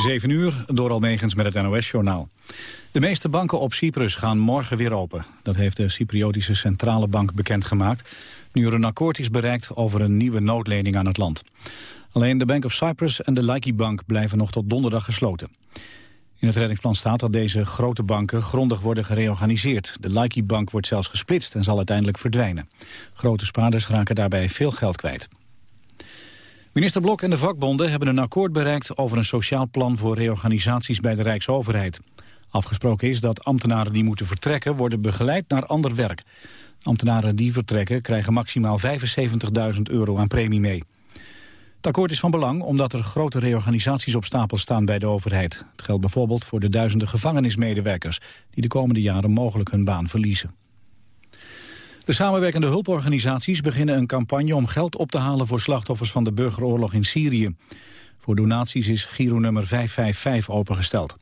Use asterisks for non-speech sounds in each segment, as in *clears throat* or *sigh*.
7 uur, door Almegens met het NOS-journaal. De meeste banken op Cyprus gaan morgen weer open. Dat heeft de Cypriotische Centrale Bank bekendgemaakt... nu er een akkoord is bereikt over een nieuwe noodlening aan het land. Alleen de Bank of Cyprus en de Laiki Bank blijven nog tot donderdag gesloten. In het reddingsplan staat dat deze grote banken grondig worden gereorganiseerd. De Laiki Bank wordt zelfs gesplitst en zal uiteindelijk verdwijnen. Grote spaarders raken daarbij veel geld kwijt. Minister Blok en de vakbonden hebben een akkoord bereikt over een sociaal plan voor reorganisaties bij de Rijksoverheid. Afgesproken is dat ambtenaren die moeten vertrekken worden begeleid naar ander werk. Ambtenaren die vertrekken krijgen maximaal 75.000 euro aan premie mee. Het akkoord is van belang omdat er grote reorganisaties op stapel staan bij de overheid. Het geldt bijvoorbeeld voor de duizenden gevangenismedewerkers... die de komende jaren mogelijk hun baan verliezen. De samenwerkende hulporganisaties beginnen een campagne om geld op te halen voor slachtoffers van de burgeroorlog in Syrië. Voor donaties is Giro nummer 555 opengesteld.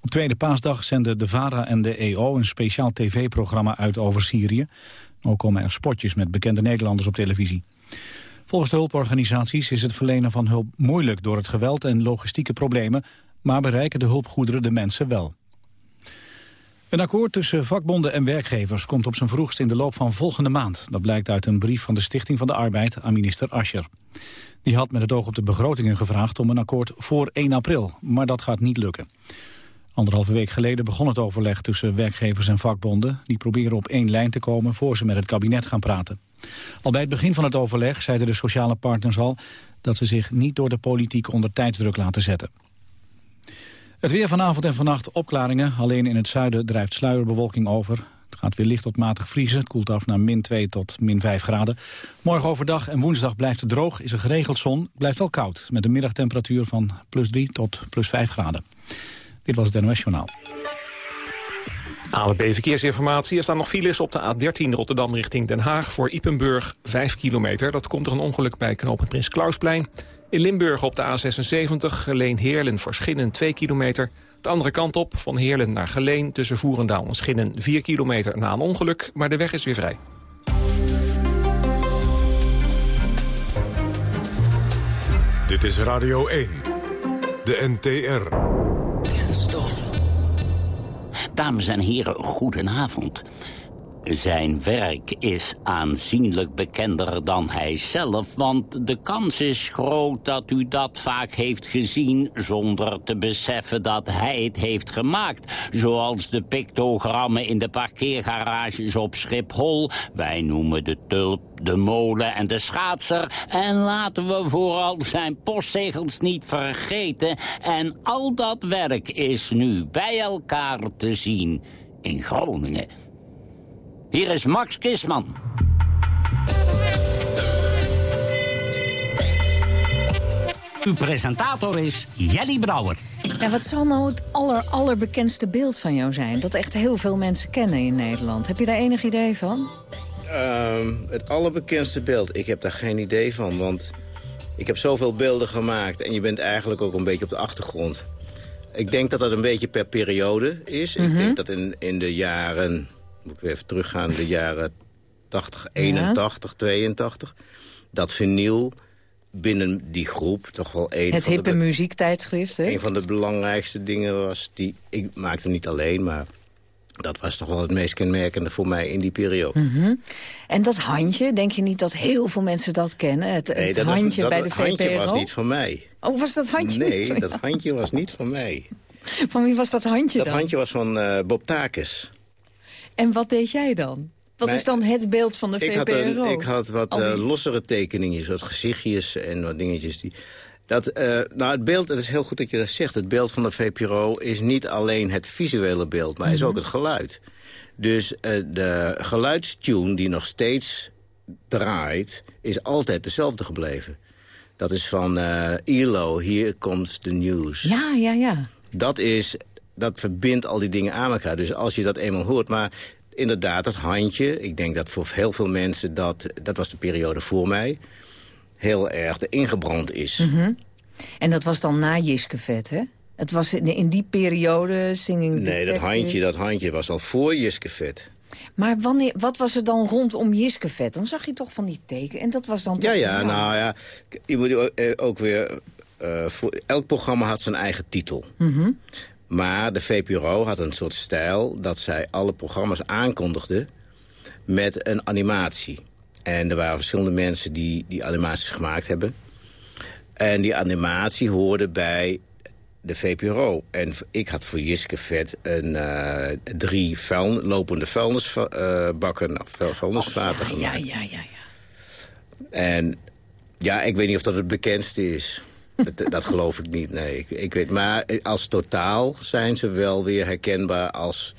Op tweede paasdag zenden de VARA en de EO een speciaal tv-programma uit over Syrië. Ook komen er spotjes met bekende Nederlanders op televisie. Volgens de hulporganisaties is het verlenen van hulp moeilijk door het geweld en logistieke problemen, maar bereiken de hulpgoederen de mensen wel. Een akkoord tussen vakbonden en werkgevers komt op zijn vroegst in de loop van volgende maand. Dat blijkt uit een brief van de Stichting van de Arbeid aan minister Ascher. Die had met het oog op de begrotingen gevraagd om een akkoord voor 1 april, maar dat gaat niet lukken. Anderhalve week geleden begon het overleg tussen werkgevers en vakbonden. Die proberen op één lijn te komen voor ze met het kabinet gaan praten. Al bij het begin van het overleg zeiden de sociale partners al... dat ze zich niet door de politiek onder tijdsdruk laten zetten. Het weer vanavond en vannacht opklaringen. Alleen in het zuiden drijft sluierbewolking over. Het gaat weer licht tot matig vriezen. Het koelt af naar min 2 tot min 5 graden. Morgen overdag en woensdag blijft het droog. Is er geregeld zon. Blijft wel koud. Met een middagtemperatuur van plus 3 tot plus 5 graden. Dit was het NOS Journaal. ANWB Verkeersinformatie. Er staan nog files op de A13 Rotterdam richting Den Haag... voor Ipenburg 5 kilometer. Dat komt er een ongeluk bij knooppunt Prins Klausplein. In Limburg op de A76 Geleen-Heerlen voor Schinnen 2 kilometer. De andere kant op, van Heerlen naar Geleen... tussen Voerendaal en Schinnen 4 kilometer na een ongeluk. Maar de weg is weer vrij. Dit is Radio 1, de NTR. Kenstof. Dames en heren, goedenavond. Zijn werk is aanzienlijk bekender dan hij zelf... want de kans is groot dat u dat vaak heeft gezien... zonder te beseffen dat hij het heeft gemaakt. Zoals de pictogrammen in de parkeergarages op Schiphol. Wij noemen de tulp, de molen en de schaatser. En laten we vooral zijn postzegels niet vergeten. En al dat werk is nu bij elkaar te zien in Groningen... Hier is Max Kisman. Uw presentator is Jelly Brouwer. Ja, wat zal nou het aller, allerbekendste beeld van jou zijn? Dat echt heel veel mensen kennen in Nederland. Heb je daar enig idee van? Ehm, het allerbekendste beeld? Ik heb daar geen idee van, want ik heb zoveel beelden gemaakt... en je bent eigenlijk ook een beetje op de achtergrond. Ik denk dat dat een beetje per periode is. Ik Mhm. denk dat in, in de jaren moet ik weer even teruggaan, de jaren 80, 81, 82... dat vinyl binnen die groep toch wel een Het van, de, hippe be- muziektijdschrift, hè? een van de belangrijkste dingen was... die ik maakte niet alleen, maar dat was toch wel het meest kenmerkende voor mij in die periode. Mhm. En dat handje, denk je niet dat heel veel mensen dat kennen? Het, Nee, het dat was- handje dat bij de handje VPRO? was niet van mij. Oh, was dat handje niet Nee, dat handje was niet van mij. *laughs* Van wie was dat handje Dat dan? handje was van eh, Bob Takis. En wat deed jij dan? Wat is dan het beeld van de Ik VPRO? had, een, ik had wat die- eh, lossere tekeningen, wat gezichtjes en wat dingetjes. Die, dat, eh, nou, het beeld, het is heel goed dat je dat zegt. Het beeld van de VPRO is niet alleen het visuele beeld, maar is Mhm. ook het geluid. Dus eh, de geluidstune die nog steeds draait, is altijd dezelfde gebleven. Dat is van ELO, Here Comes the News. Ja, ja, ja. Dat, is, dat verbindt al die dingen aan elkaar. Dus als je dat eenmaal hoort... Maar inderdaad, dat handje... ik denk dat voor heel veel mensen... dat, dat was de periode voor mij... heel erg ingebrand is. Mhm. En dat was dan na Jiskevet, hè? Het was in, in die periode singing Nee, dat handje, dat handje was al voor Jiskevet. Maar wanneer, wat was er dan rondom Jiskevet? Dan zag je toch van die teken. En dat was dan Ja, ja, van, nou ja. Je moet ook, eh, weer eh, voor, elk programma had zijn eigen titel. Mhm. Maar de VPRO had een soort stijl dat zij alle programma's aankondigden met een animatie. En er waren verschillende mensen die die animaties gemaakt hebben. En die animatie hoorde bij de VPRO. En ik had voor Jiske Vet een, uh, drie vuil, lopende vuilnisbakken, uh, vuil, vuilnisvaten oh, ja, gemaakt. Ja, ja, ja, ja. En ja, ik weet niet of dat het bekendste is. Dat, dat, geloof ik niet, nee. Ik, ik, weet, maar als totaal zijn ze wel weer herkenbaar als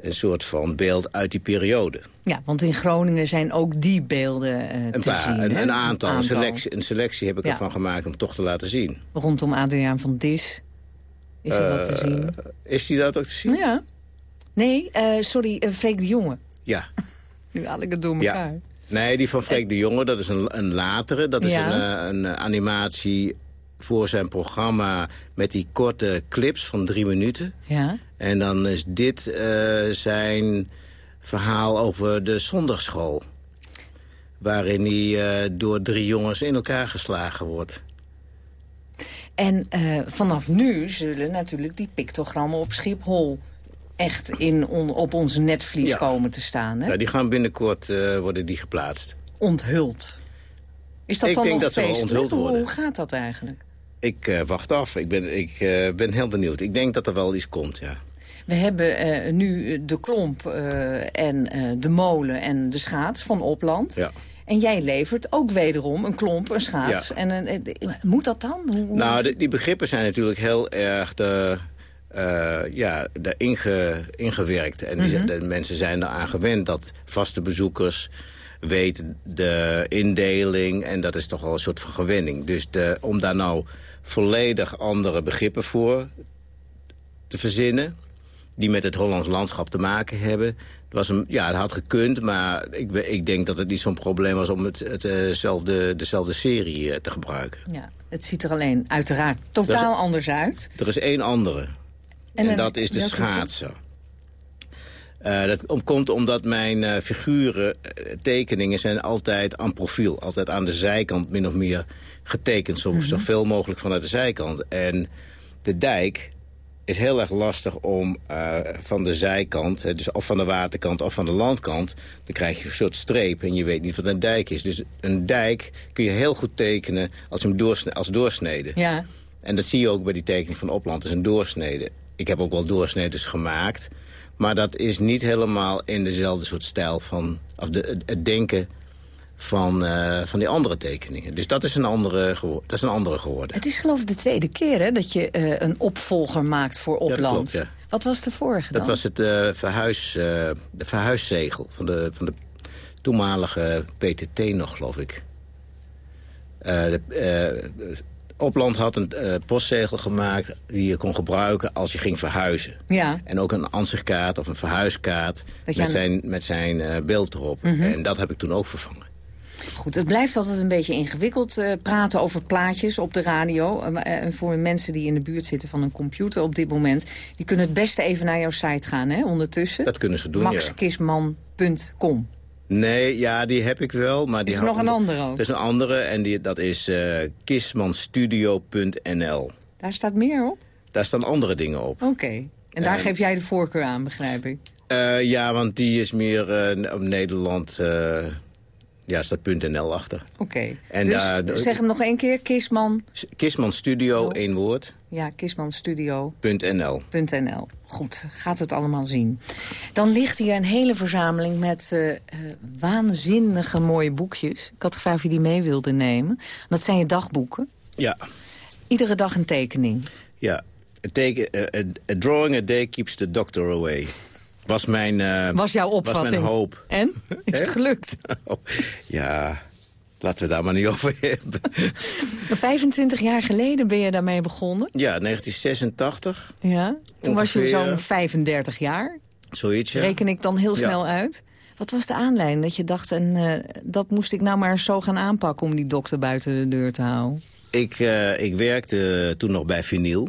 een soort van beeld uit die periode. Ja, want in Groningen zijn ook die beelden uh, een te paar, zien. Een, een aantal, een aantal. selectie, een selectie heb ik Ja. ervan gemaakt om toch te laten zien. Rondom Adriaan van Dis is er wat te Eh, zien. Is die dat ook te zien? Ja. Nee, eh, sorry, uh, Freek de Jonge. Ja. *laughs* Nu haal ik het door Ja. elkaar. Nee, die van Freek de Jonge, dat is een, een latere. Dat is Ja. een, eh, een eh, animatie voor zijn programma met die korte clips van drie minuten. Ja. En dan is dit eh, zijn verhaal over de zondagschool. Waarin hij eh, door drie jongens in elkaar geslagen wordt. En eh, vanaf nu zullen natuurlijk die pictogrammen op Schiphol... echt in on- op onze netvlies Ja. komen te staan, hè? Ja, die gaan binnenkort worden die geplaatst. Onthuld. Is dat Ik dan denk nog dat ze onthuld worden. Hoe gaat dat eigenlijk? Ik eh, wacht af. Ik, ben, ik eh, ben heel benieuwd. Ik denk dat er wel iets komt, ja. We hebben eh, nu de klomp en de molen en de schaats van Opland. Ja. En jij levert ook wederom een klomp, een schaats. Ja. En een, moet dat dan? Hoe- Nou, de- die begrippen zijn natuurlijk heel erg de, ja, inge, ingewerkt. En die, Mhm. de mensen zijn eraan gewend dat vaste bezoekers weten de indeling. En dat is toch wel een soort van gewenning. Dus de, om daar nou volledig andere begrippen voor te verzinnen... die met het Hollands landschap te maken hebben... Was een, ja, het had gekund, maar ik, ik denk dat het niet zo'n probleem was... om het, hetzelfde, dezelfde serie eh, te gebruiken. Ja, het ziet er alleen uiteraard totaal is- anders uit. Er is één andere. En dat is de dat? schaatsen. Eh, dat om- komt omdat mijn eh, figuren, eh, tekeningen zijn altijd aan profiel. Altijd aan de zijkant min of meer getekend. Zo, Mhm. Zoveel mogelijk vanuit de zijkant. En de dijk is heel erg lastig om eh, van de zijkant... dus of van de waterkant of van de landkant... dan krijg je een soort streep en je weet niet wat een dijk is. Dus een dijk kun je heel goed tekenen als, hem doorsne als doorsnede. Ja, En dat zie je ook bij die tekening van Opland. Is een doorsnede. Ik heb ook wel doorsnedes gemaakt. Maar dat is niet helemaal in dezelfde soort stijl van... of de, het denken van, eh, van die andere tekeningen. Dus dat is een andere, dat is een andere geworden. het is geloof ik de tweede keer hè, dat je eh, een opvolger maakt voor Opland. klopt, ja. Wat was de vorige dan? Dat was het eh, verhuis, de verhuiszegel van de, van de toenmalige PTT nog, geloof ik. De, Opland had een postzegel gemaakt die je kon gebruiken als je ging verhuizen. Ja, En ook een ansichtkaart of een verhuiskaart met aan- zijn, met zijn beeld erop. En dat heb ik toen ook vervangen. Goed. Het blijft altijd een beetje ingewikkeld eh, praten over plaatjes op de radio. Eh, voor mensen die in de buurt zitten van een computer op dit moment... die kunnen het beste even naar jouw site gaan, hè, ondertussen. Dat kunnen ze doen, maxkisman.com. Nee, ja, die heb ik wel. Maar die Is er nog een andere ook? Er is een andere en die, dat is kismanstudio.nl. Daar staat meer op? Daar staan andere dingen op. Oké. En daar geef jij de voorkeur aan, begrijp ik. Ja, want die is meer op Nederland... eh, ja, staat .nl achter. Oké. En Dus daar- zeg hem nog één keer. Kisman. Kisman Studio, Oh. één woord, Ja, kismanstudio. .nl. .nl. Goed, gaat het allemaal zien. Dan ligt hier een hele verzameling met eh, eh, waanzinnige mooie boekjes. Ik had gevraagd of je die mee wilde nemen. Dat zijn je dagboeken. Ja, Iedere dag een tekening. ja. A, take, a, a- a drawing a day keeps the doctor away. Was mijn, eh, Was jouw opvatting? Was mijn hoop. En? Is het gelukt? *laughs* Oh, ja, laten we daar maar niet over hebben. *laughs* 25 jaar geleden ben je daarmee begonnen. Ja, 1986, Ja. Toen was je zo'n ja. 35 jaar. zoiets. Ja. Reken ik dan heel Ja. snel uit. Wat was de aanleiding dat je dacht... en eh, dat moest ik nou maar zo gaan aanpakken... om die dokter buiten de deur te houden? Ik, eh, ik werkte toen nog bij Vinyl.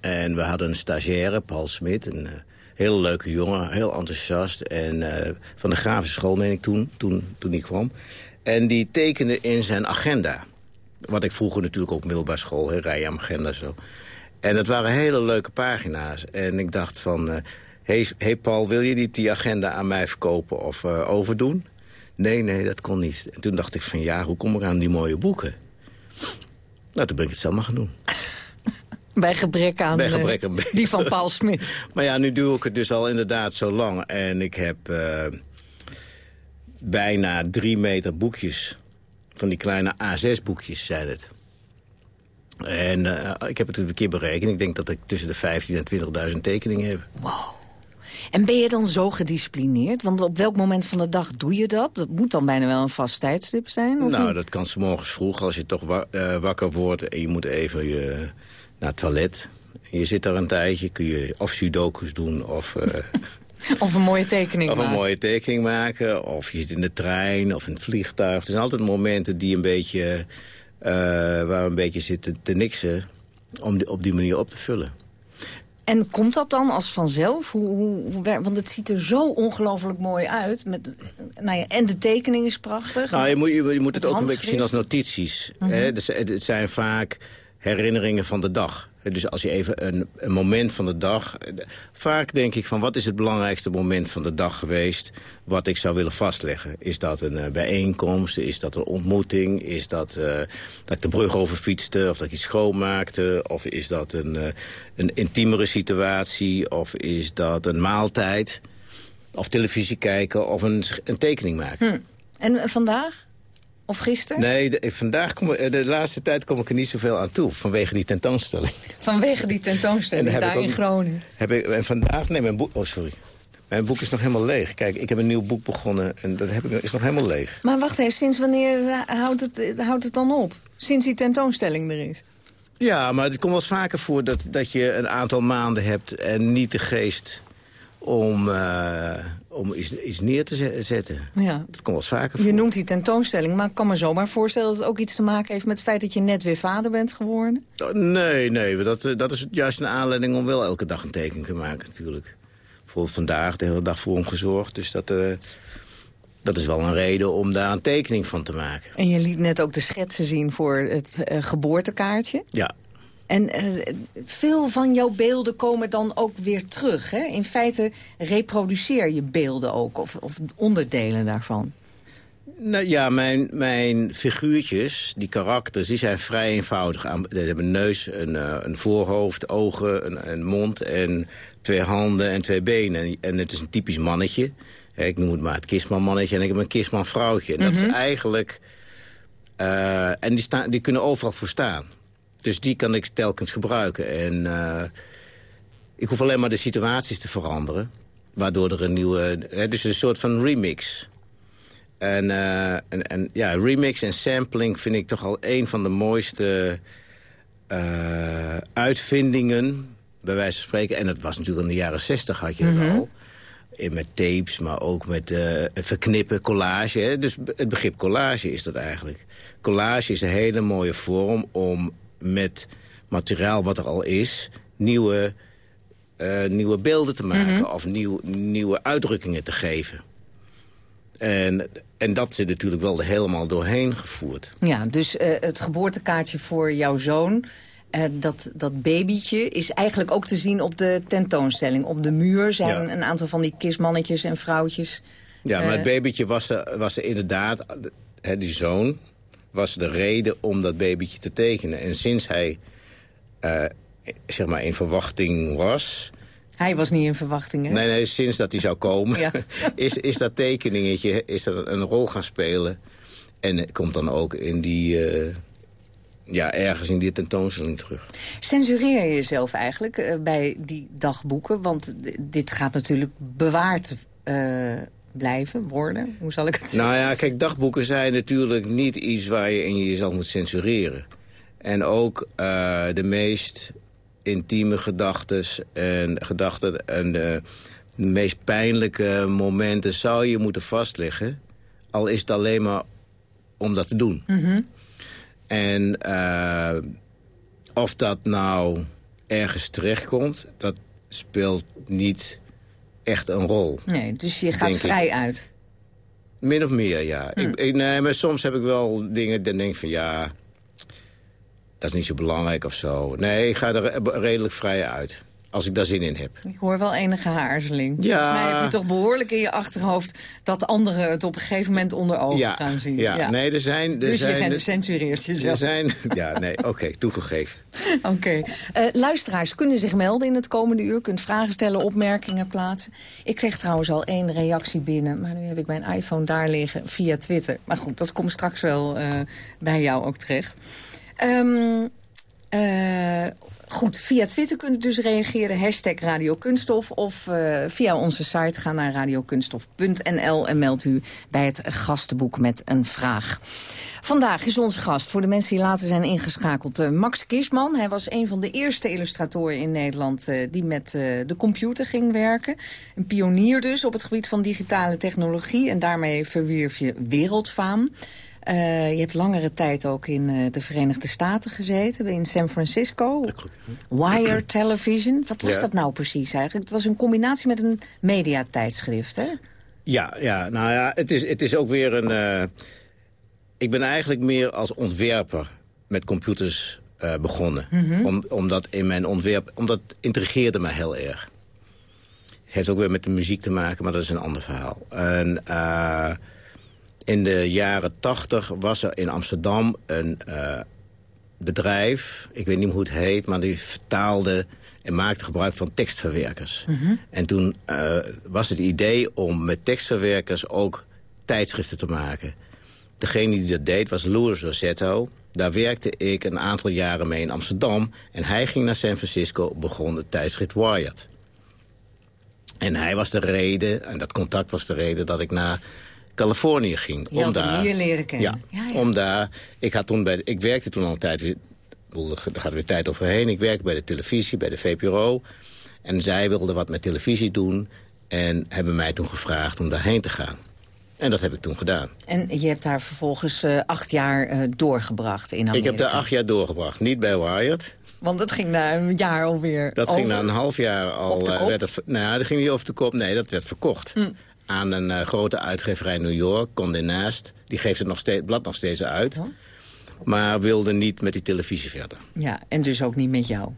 En we hadden een stagiaire, Paul Smit. Een eh, hele leuke jongen, heel enthousiast. En eh, van de grafische school, meen ik toen, toen, toen die kwam. En die tekende in zijn agenda. Wat ik vroeger natuurlijk ook middelbare school, hè, rij aan agenda zo. En dat waren hele leuke pagina's. En ik dacht van, hé hey, hey Paul, wil je niet die agenda aan mij verkopen of overdoen? Nee, nee, dat kon niet. En toen dacht ik van, ja, hoe kom ik aan die mooie boeken? Nou, toen ben ik het zelf maar gaan doen. Bij gebrek aan, Bij gebrek aan die van Paul Smit. *laughs* maar ja, nu doe ik het dus al inderdaad zo lang. En ik heb bijna drie meter boekjes. Van die kleine A6-boekjes zijn het. En uh, ik heb het een keer berekend. Ik denk dat ik tussen de 15.000 en 20.000 tekeningen heb. Wow. En ben je dan zo gedisciplineerd? Want op welk moment van de dag doe je dat? Dat moet dan bijna wel een vast tijdstip zijn? Of nou, niet? dat kan s morgens vroeg als je toch wa uh, wakker wordt... en je moet even je, naar het toilet. Je zit daar een tijdje, kun je of sudokus doen of... Uh, *laughs* Of een mooie tekening of maken. een mooie tekening maken. Of je zit in de trein of in het vliegtuig. Er zijn altijd momenten die een beetje, uh, waar we een beetje zitten te niksen... om die, op die manier op te vullen. En komt dat dan als vanzelf? Hoe, hoe, hoe, want het ziet er zo ongelooflijk mooi uit. Met, nou ja, en de tekening is prachtig. Nou, je moet, je, je moet het, het ook een beetje zien als notities. Mm -hmm. hè? Dus, het zijn vaak herinneringen van de dag. Dus als je even een, een, moment van de dag... Vaak denk ik van wat is het belangrijkste moment van de dag geweest... wat ik zou willen vastleggen. Is dat een uh, bijeenkomst? Is dat een ontmoeting? Is dat uh, dat ik de brug over fietste? Of dat ik iets schoonmaakte? Of is dat een, uh, een intiemere situatie? Of is dat een maaltijd? Of televisie kijken? Of een, een tekening maken? Hm. En vandaag? Of gisteren? Nee, de, vandaag kom, de laatste tijd kom ik er niet zoveel aan toe. Vanwege die tentoonstelling. Vanwege die *laughs* tentoonstelling daar in Groningen. Heb ik, en vandaag, nee, mijn boek, oh sorry. Mijn boek is nog helemaal leeg. Kijk, ik heb een nieuw boek begonnen en dat heb ik, is nog helemaal leeg. Maar wacht even, sinds wanneer houdt het, houdt het dan op? Sinds die tentoonstelling er is? Ja, maar het komt wel eens vaker voor dat, dat je een aantal maanden hebt... en niet de geest om, uh, om iets, iets, neer te zetten. Ja. Dat komt wel eens vaker voor. Je noemt die tentoonstelling, maar ik kan me zomaar voorstellen... dat het ook iets te maken heeft met het feit dat je net weer vader bent geworden? Oh, nee, nee, dat, dat is juist een aanleiding om wel elke dag een tekening te maken natuurlijk. Bijvoorbeeld vandaag de hele dag voor hem gezorgd, dus dat... Uh, dat is wel een reden om daar een tekening van te maken. En je liet net ook de schetsen zien voor het uh, geboortekaartje. Ja. En uh, veel van jouw beelden komen dan ook weer terug. Hè? In feite reproduceer je beelden ook, of, of onderdelen daarvan. Nou ja, mijn, mijn figuurtjes, die karakters, die zijn vrij eenvoudig. Ze hebben een neus, een, uh, een voorhoofd, ogen, een, een, mond en twee handen en twee benen. En het is een typisch mannetje. Ik noem het maar het kistman-mannetje en ik heb een kistman-vrouwtje. En dat mm -hmm. is eigenlijk... Uh, en die, staan, die kunnen overal voor staan. Dus die kan ik telkens gebruiken. En uh, ik hoef alleen maar de situaties te veranderen. Waardoor er een nieuwe... Hè, dus een soort van remix. En, uh, en, en ja, remix en sampling vind ik toch al een van de mooiste uh, uitvindingen. Bij wijze van spreken. En dat was natuurlijk in de jaren zestig had je mm -hmm. al. Met tapes, maar ook met uh, verknippen, collage. Hè? Dus het begrip collage is dat eigenlijk. Collage is een hele mooie vorm om met materiaal wat er al is... nieuwe, uh, nieuwe beelden te maken mm -hmm. of nieuw, nieuwe uitdrukkingen te geven. En, en dat zit natuurlijk wel helemaal doorheen gevoerd. Ja, dus uh, het geboortekaartje voor jouw zoon... Uh, dat, dat babytje is eigenlijk ook te zien op de tentoonstelling. Op de muur zijn ja. een aantal van die kistmannetjes en vrouwtjes. Ja, maar het babytje was er, was er inderdaad... Hè, die zoon was de reden om dat babytje te tekenen. En sinds hij uh, zeg maar in verwachting was... Hij was niet in verwachting, hè? Nee, nee, sinds dat hij zou komen... Ja. *laughs* is, is dat tekeningetje is er een rol gaan spelen. En komt dan ook in die... Uh, ja, ergens in die tentoonstelling terug. Censureer je jezelf eigenlijk uh, bij die dagboeken? Want dit gaat natuurlijk bewaard uh, blijven, worden. Hoe zal ik het zeggen? Nou ja, kijk, dagboeken zijn natuurlijk niet iets waar je in jezelf moet censureren. En ook uh, de meest intieme gedachten en gedachten en de, de meest pijnlijke momenten zou je moeten vastleggen. Al is het alleen maar om dat te doen. Mm -hmm. En uh, of dat nou ergens terechtkomt, dat speelt niet echt een rol. Nee, dus je gaat vrij ik. uit. Min of meer, ja. Hm. Ik, ik, nee, maar soms heb ik wel dingen, dan denk ik van ja... dat is niet zo belangrijk of zo. Nee, ik ga er redelijk vrij uit als ik daar zin in heb. Ik hoor wel enige aarzeling. Ja. Volgens mij heb je toch behoorlijk in je achterhoofd... dat anderen het op een gegeven moment onder ogen Ja, gaan zien. ja. nee, er zijn... Er dus zijn, je censureert er jezelf. zijn, ja, nee, oké, toegegeven. *laughs* Oké. Eh, luisteraars kunnen zich melden in het komende uur. Kunt vragen stellen, opmerkingen plaatsen. Ik kreeg trouwens al één reactie binnen. Maar nu heb ik mijn iPhone daar liggen via Twitter. Maar goed, dat komt straks wel eh, bij jou ook terecht. Ehm, eh, goed, via Twitter kunt u dus reageren. Hashtag Radio Kunststof. Of eh, via onze site ga naar radiokunststof.nl en meld u bij het gastenboek met een vraag. Vandaag is onze gast, voor de mensen die later zijn ingeschakeld, eh, Max Kisman. Hij was een van de eerste illustratoren in Nederland eh, die met de computer ging werken. Een pionier dus op het gebied van digitale technologie. En daarmee verwierf je wereldfaam. Eh, je hebt langere tijd ook in eh, de Verenigde Staten gezeten, in San Francisco. Wire Television. Wat was Ja. dat nou precies eigenlijk? Het was een combinatie met een mediatijdschrift, hè? Ja, ja, nou ja, het is, het is ook weer een... eh, ik ben eigenlijk meer als ontwerper met computers begonnen. Om, omdat in mijn ontwerp... Omdat het intrigeerde me heel erg. Heeft ook weer met de muziek te maken, maar dat is een ander verhaal. En, in de jaren tachtig was er in Amsterdam een eh, bedrijf... ik weet niet meer hoe het heet, maar die vertaalde en maakte gebruik van tekstverwerkers. En toen eh, was het idee om met tekstverwerkers ook tijdschriften te maken. Degene die dat deed was Louis Rossetto. Daar werkte ik een aantal jaren mee in Amsterdam. En hij ging naar San Francisco, begon het tijdschrift Wired. En hij was de reden, en dat contact was de reden... dat ik naar Californië ging. Je had hem hier leren kennen. Ja, Ja, ja. om daar... Ik, had toen bij, ik werkte toen al een tijd weer... ik bedoel, Er gaat weer tijd overheen. Ik werkte bij de televisie, bij de VPRO. En zij wilden wat met televisie doen. En hebben mij toen gevraagd om daarheen te gaan. En dat heb ik toen gedaan. En je hebt daar vervolgens eh, acht jaar eh, doorgebracht in Amerika. Ik heb daar acht jaar doorgebracht. Niet bij Wired. Want dat ging na een jaar alweer Dat over. ging na een half jaar al... Op de eh, werd het, nou, dat ging niet over de kop. Nee, dat werd verkocht. Aan een eh, grote uitgeverij in New York, Condé Nast. Die geeft het nog steeds, blad nog steeds uit. Oh. Maar wilde niet met die televisie verder. Ja, en dus ook niet met jou.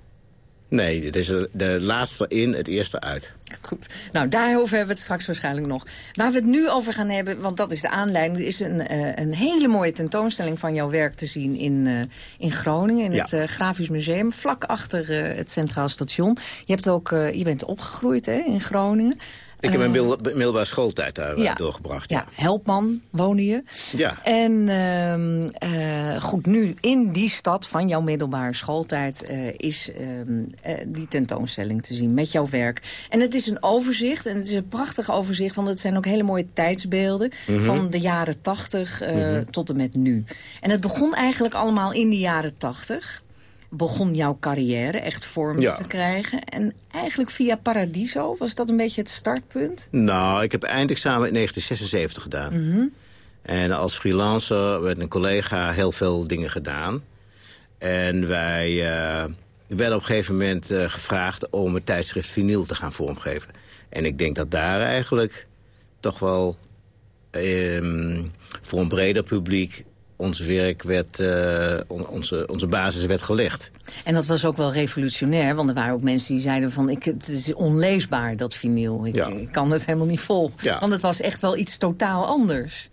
Nee, dit is de- laatste in, het eerste uit. Goed. Nou, daarover hebben we het straks waarschijnlijk nog. Waar we het nu over gaan hebben, want dat is de aanleiding... is een, eh, een hele mooie tentoonstelling van jouw werk te zien in, eh, in Groningen... in Ja. het Grafisch Museum, vlak achter het Centraal Station. Je, hebt ook, je bent opgegroeid hè, in Groningen. Ik heb mijn mil- middelbare schooltijd daar eh, ja. doorgebracht. Ja, Helpman woonde je. Ja. En ehm, eh, goed, nu in die stad van jouw middelbare schooltijd... eh, is ehm, eh, die tentoonstelling te zien met jouw werk. En het is een overzicht, en het is een prachtig overzicht... want het zijn ook hele mooie tijdsbeelden... van de jaren tachtig eh, tot en met nu. En het begon eigenlijk allemaal in de jaren tachtig begon jouw carrière echt vorm Ja. te krijgen. En eigenlijk via Paradiso, was dat een beetje het startpunt? Nou, ik heb eindexamen in 1976 gedaan. En als freelancer werd een collega heel veel dingen gedaan. En wij eh, werden op een gegeven moment eh, gevraagd om het tijdschrift vinyl te gaan vormgeven. En ik denk dat daar eigenlijk toch wel ehm, voor een breder publiek ons werk werd, eh, on- onze, onze basis werd gelegd. En dat was ook wel revolutionair, want er waren ook mensen die zeiden van... Ik, het is onleesbaar, dat vinyl. Ik, Ja. ik kan het helemaal niet volgen. Ja. Want het was echt wel iets totaal anders.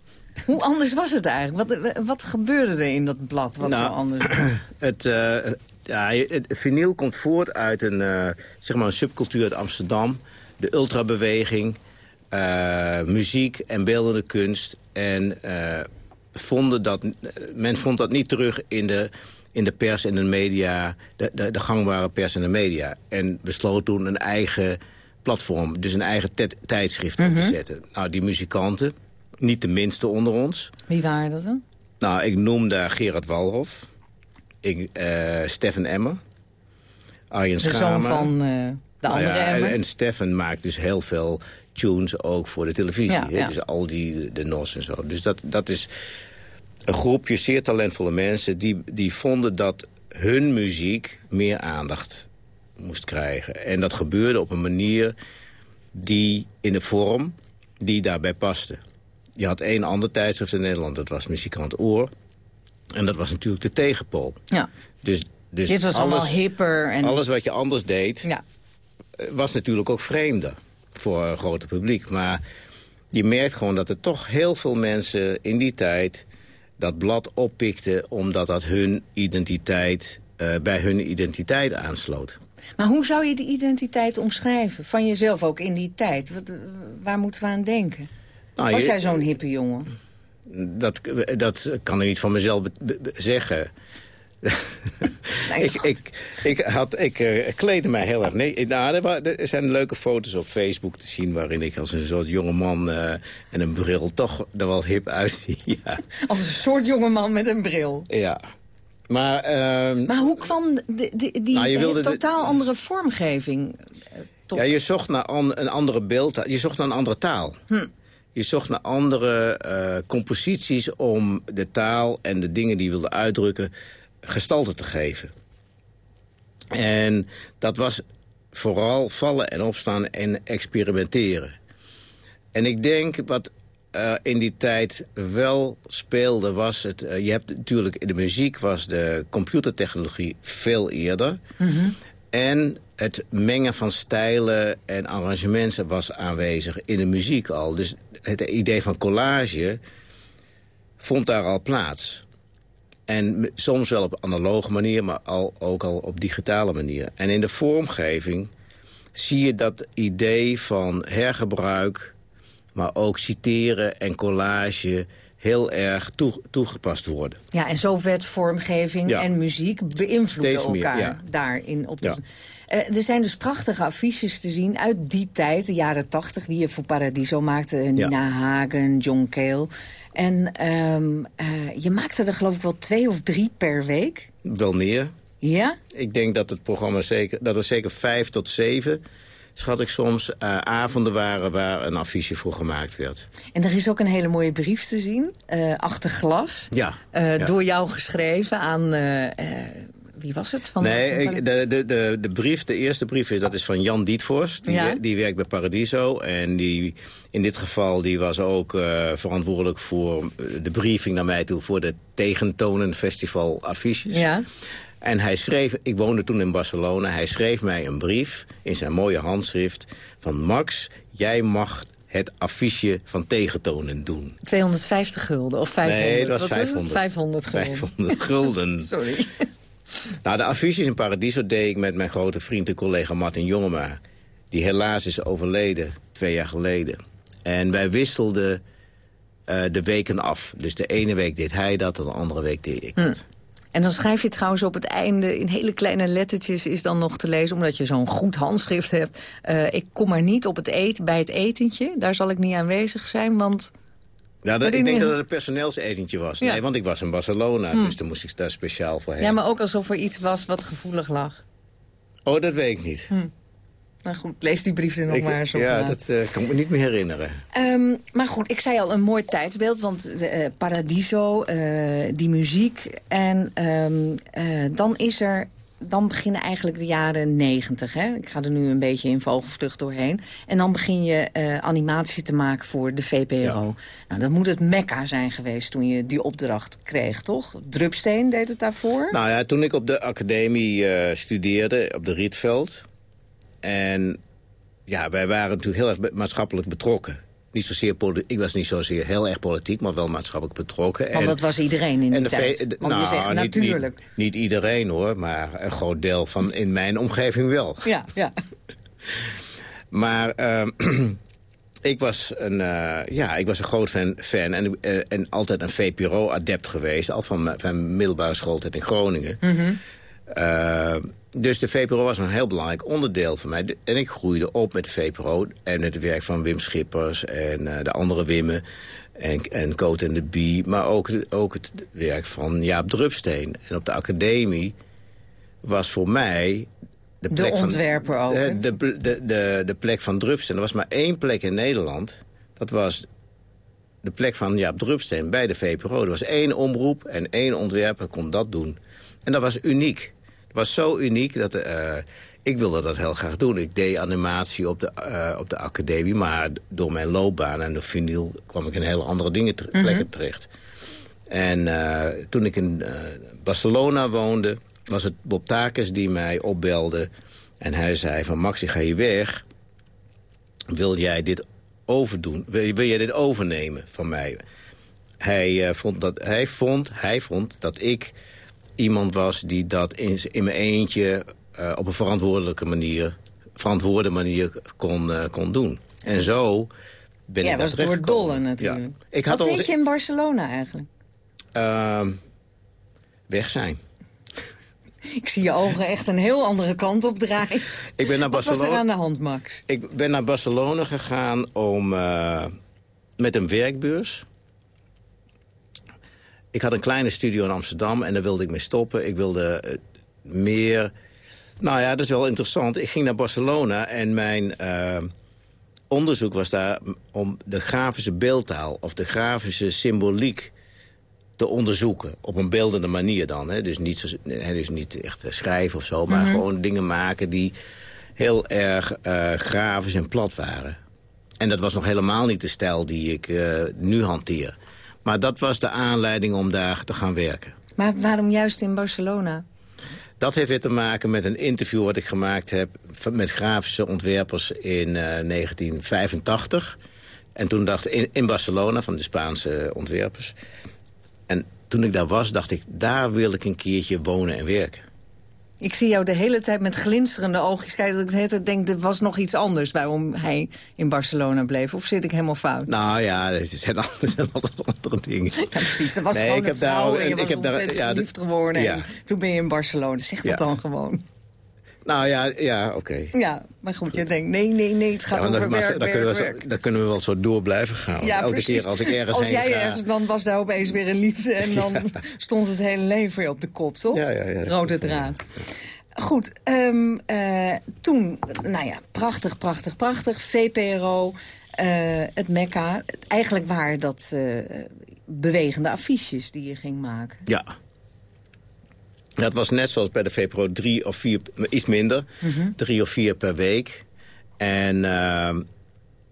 Hoe anders was het eigenlijk? Wat, wat gebeurde er in dat blad wat Nou, zo anders was? *clears throat* Het, eh, ja, het vinyl komt voort uit een, eh, zeg maar een subcultuur uit Amsterdam. De ultrabeweging, eh, muziek en beeldende kunst. En eh, vonden dat, men vond dat niet terug in de, in de pers en de media, de, de, de gangbare pers en de media. En besloot toen een eigen platform, dus een eigen tijdschrift op te zetten. Nou, die muzikanten, niet de minste onder ons... Wie waren dat dan? Nou, ik noem daar Gerard Walhof. Ik, eh Stefan Emmer. Arjen De Schama. zoon van eh, de Nou andere ja, en, Emmer? en Stefan maakt dus heel veel tunes ook voor de televisie. Ja, hè? ja. Dus al die, de NOS en zo. Dus dat, dat is een groepje zeer talentvolle mensen... Die, die vonden dat hun muziek meer aandacht moest krijgen. En dat gebeurde op een manier die in de vorm die daarbij paste. Je had één ander tijdschrift in Nederland, dat was Muzikant Oor. En dat was natuurlijk de tegenpool. Ja. Dus, dus Dit was allemaal hipper. En... Alles wat je anders deed, Ja. eh, was natuurlijk ook vreemder voor een grote publiek. Maar je merkt gewoon dat er toch heel veel mensen in die tijd dat blad oppikten... omdat dat hun identiteit, eh, bij hun identiteit aansloot. Maar hoe zou je de identiteit omschrijven? Van jezelf ook in die tijd? Wat, eh, waar moeten we aan denken? Nou, Was je- jij zo'n hippe jongen? dat, dat kan ik niet van mezelf zeggen. *laughs* Nee, ik, ik, ik, had, ik eh, kleedde mij heel erg... Nee, nou, er, er zijn leuke foto's op Facebook te zien... waarin ik als een soort jonge man eh, en een bril toch er wel hip uitzie. *laughs* ja. Als een soort jongeman met een bril. ja. Maar ehm, Maar hoe kwam de, de- die Nou, de- totaal andere vormgeving eh, tot... ja, je zocht naar an- een andere beeld. Je zocht naar een andere taal. Hm. Je zocht naar andere composities om de taal en de dingen die je wilde uitdrukken gestalte te geven. En dat was vooral vallen en opstaan en experimenteren. En ik denk wat eh, in die tijd wel speelde was het... eh, je hebt natuurlijk in de muziek was de computertechnologie veel eerder. En het mengen van stijlen en arrangementen was aanwezig in de muziek al. Dus het idee van collage vond daar al plaats. En soms wel op analoge manier, maar al, ook al op digitale manier. En in de vormgeving zie je dat idee van hergebruik... maar ook citeren en collage heel erg toe- toegepast worden. Ja, en zo werd vormgeving Ja. en muziek beïnvloeden meer, elkaar ja. daarin. Op de... Ja. Eh, er zijn dus prachtige affiches te zien uit die tijd, de jaren tachtig... die je voor Paradiso maakte. Eh, Nina Hagen, John Cale. En ehm, eh, je maakte er geloof ik wel twee of drie per week. Wel meer. Ja? Ik denk dat het programma zeker, dat er zeker vijf tot zeven, schat ik soms, eh, avonden waren waar een affiche voor gemaakt werd. En er is ook een hele mooie brief te zien, eh, achter glas. Ja, ja. Door jou geschreven aan... wie was het? Van Nee, ik, de, de, de, de brief, de eerste brief is, dat is van Jan Dietvorst. Die, Ja. die werkt bij Paradiso. En die, in dit geval die was ook eh, verantwoordelijk voor eh, de briefing naar mij toe... voor de Tegentonen Festival affiches. Ja. En hij schreef, ik woonde toen in Barcelona... hij schreef mij een brief in zijn mooie handschrift... van Max, jij mag het affiche van Tegentonen doen. 250 gulden of 500? Nee, dat was Wat het? 500. 500 gulden. 500 gulden. *laughs* Sorry. Nou, de affiches in Paradiso deed ik met mijn grote vriend en collega Martin Jongema. Die helaas is overleden, twee jaar geleden. En wij wisselden eh, de weken af. Dus de ene week deed hij dat, en de andere week deed ik dat. En dan schrijf je trouwens op het einde in hele kleine lettertjes is dan nog te lezen... omdat je zo'n goed handschrift hebt. eh, ik kom maar niet op het eten, bij het etentje. Daar zal ik niet aanwezig zijn, want... Nou, dat, ik denk dat het een personeelsetentje was. Ja. Nee, want ik was in Barcelona, dus dan moest ik daar speciaal voor hebben. Ja, maar ook alsof er iets was wat gevoelig lag. Oh, dat weet ik niet. Nou goed, lees die brief er nog Ik- maar eens op ja, dat eh, kan ik me niet meer herinneren. Ehm, maar goed, ik zei al een mooi tijdsbeeld, want eh, Paradiso, eh, die muziek. En ehm, eh, dan is er, dan beginnen eigenlijk de jaren negentig. Ik ga er nu een beetje in vogelvlucht doorheen. En dan begin je eh, animatie te maken voor de VPRO. Ja. Nou, dat moet het mekka zijn geweest toen je die opdracht kreeg, toch? Drupsteen deed het daarvoor? Nou ja, toen ik op de academie eh, studeerde, op de Rietveld... en ja, wij waren natuurlijk heel erg maatschappelijk betrokken. Niet zozeer ik was niet zozeer heel erg politiek, maar wel maatschappelijk betrokken. Want dat was iedereen in die de tijd. De- je nou, zegt niet- natuurlijk. Niet, niet iedereen hoor, maar een groot deel van in mijn omgeving wel. Ja, ja. *laughs* Maar ehm, *clears throat* ik, was een, eh, ja, ik was een groot fan, fan en, eh, en altijd een VPRO-adept geweest. Al van mijn van middelbare schooltijd in Groningen. Eh, dus de VPRO was een heel belangrijk onderdeel van mij. En ik groeide op met de VPRO en met het werk van Wim Schippers... en eh, de andere Wimmen en, en Coat en de Bie. Maar ook, het- ook het werk van Jaap Drupsteen. En op de academie was voor mij... De, De plek van- ontwerper ook, de- de, de, de, de plek van Drupsteen. Er was maar één plek in Nederland. Dat was de plek van Jaap Drupsteen bij de VPRO. Er was één omroep en één ontwerper kon dat doen. En dat was uniek. Het was zo uniek dat... eh, ik wilde dat heel graag doen. Ik deed animatie op de, eh, op de academie... maar door mijn loopbaan en door vinyl kwam ik in hele andere dingen te- plekken terecht. En eh, toen ik in Barcelona woonde... was het Bob Takers die mij opbelde. En hij zei van Max, ik ga je weg. Wil jij dit overdoen? Wil, wil jij dit overnemen van mij? Hij, vond dat, hij, vond, hij vond dat ik iemand was die dat in, in mijn eentje... Uh, op een verantwoordelijke manier, verantwoorde manier kon, uh, kon doen. En zo ben ja, ik daar was door dolle natuurlijk. Ja. Ik had Wat al, deed je in Barcelona eigenlijk? Uh, weg zijn. *laughs* Ik zie je ogen echt een heel andere kant op draaien. Ik ben naar Wat Barcelona. was er aan de hand, Max? Ik ben naar Barcelona gegaan om, uh, met een werkbeurs. Ik had een kleine studio in Amsterdam en daar wilde ik mee stoppen. Ik wilde uh, meer... Nou ja, dat is wel interessant. Ik ging naar Barcelona en mijn uh, onderzoek was daar... om de grafische beeldtaal of de grafische symboliek te onderzoeken. Op een beeldende manier dan. Hè. Dus, niet zo, dus niet echt schrijven of zo, maar mm -hmm. gewoon dingen maken die heel erg uh, grafisch en plat waren. En dat was nog helemaal niet de stijl die ik nu hanteer. Maar dat was de aanleiding om daar te gaan werken. Maar waarom juist in Barcelona? Dat heeft weer te maken met een interview wat ik gemaakt heb... met grafische ontwerpers in uh, 1985. En toen dacht ik in, in Barcelona, van de Spaanse ontwerpers... En toen ik daar was, dacht ik, daar wil ik een keertje wonen en werken. Ik zie jou de hele tijd met glinsterende oogjes kijken. Dat ik de hele tijd denk, er was nog iets anders waarom hij in Barcelona bleef. Of zit ik helemaal fout? Nou ja, er zijn, altijd andere dingen. Ja, precies. Er was nee, gewoon een vrouw daar, en je was ik heb ontzettend daar, ja, verliefd geworden. Ja. En toen ben je in Barcelona. Zeg dat ja. dan gewoon. Nou ja, ja oké. Okay. Ja, maar goed, je denkt, nee, nee, nee, het gaat ja, over dat, werk, dan, kunnen we kunnen wel zo door blijven gaan. Ja, Elke precies. keer als ik ergens Als jij ga... ergens, dan was daar opeens weer een liefde... en *laughs* dan ja. stond het hele leven weer op de kop, toch? Ja, ja, ja. Rode draad. Goed, um, uh, toen, nou ja, prachtig, prachtig, prachtig. VPRO, uh, het Mekka. Eigenlijk waren dat uh, bewegende affiches die je ging maken. Ja. Dat was net zoals bij de VPRO drie of vier, iets minder. Mm -hmm. Drie of vier per week. En uh,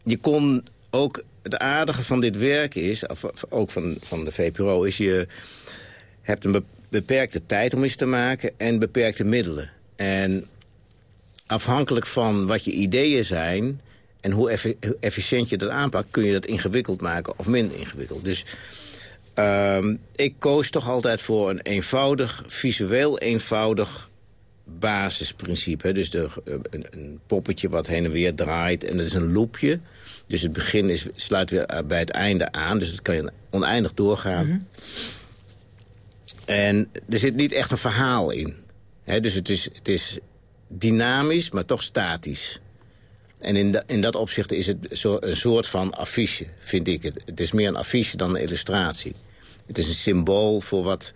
je kon ook... Het aardige van dit werk is, of, ook van, van de VPRO... is je hebt een beperkte tijd om iets te maken en beperkte middelen. En afhankelijk van wat je ideeën zijn... en hoe efficiënt je dat aanpakt... kun je dat ingewikkeld maken of minder ingewikkeld. Dus... Uh, ik koos toch altijd voor een eenvoudig, visueel eenvoudig basisprincipe. Dus de, een, een, poppetje wat heen en weer draait en dat is een loopje. Dus het begin is, sluit weer bij het einde aan. Dus dat kan je oneindig doorgaan. Mm -hmm. En er zit niet echt een verhaal in. Dus het is, het is dynamisch, maar toch statisch. En in, da, in dat opzicht is het zo, een soort van affiche, vind ik het. Het is meer een affiche dan een illustratie. Het is een symbool voor wat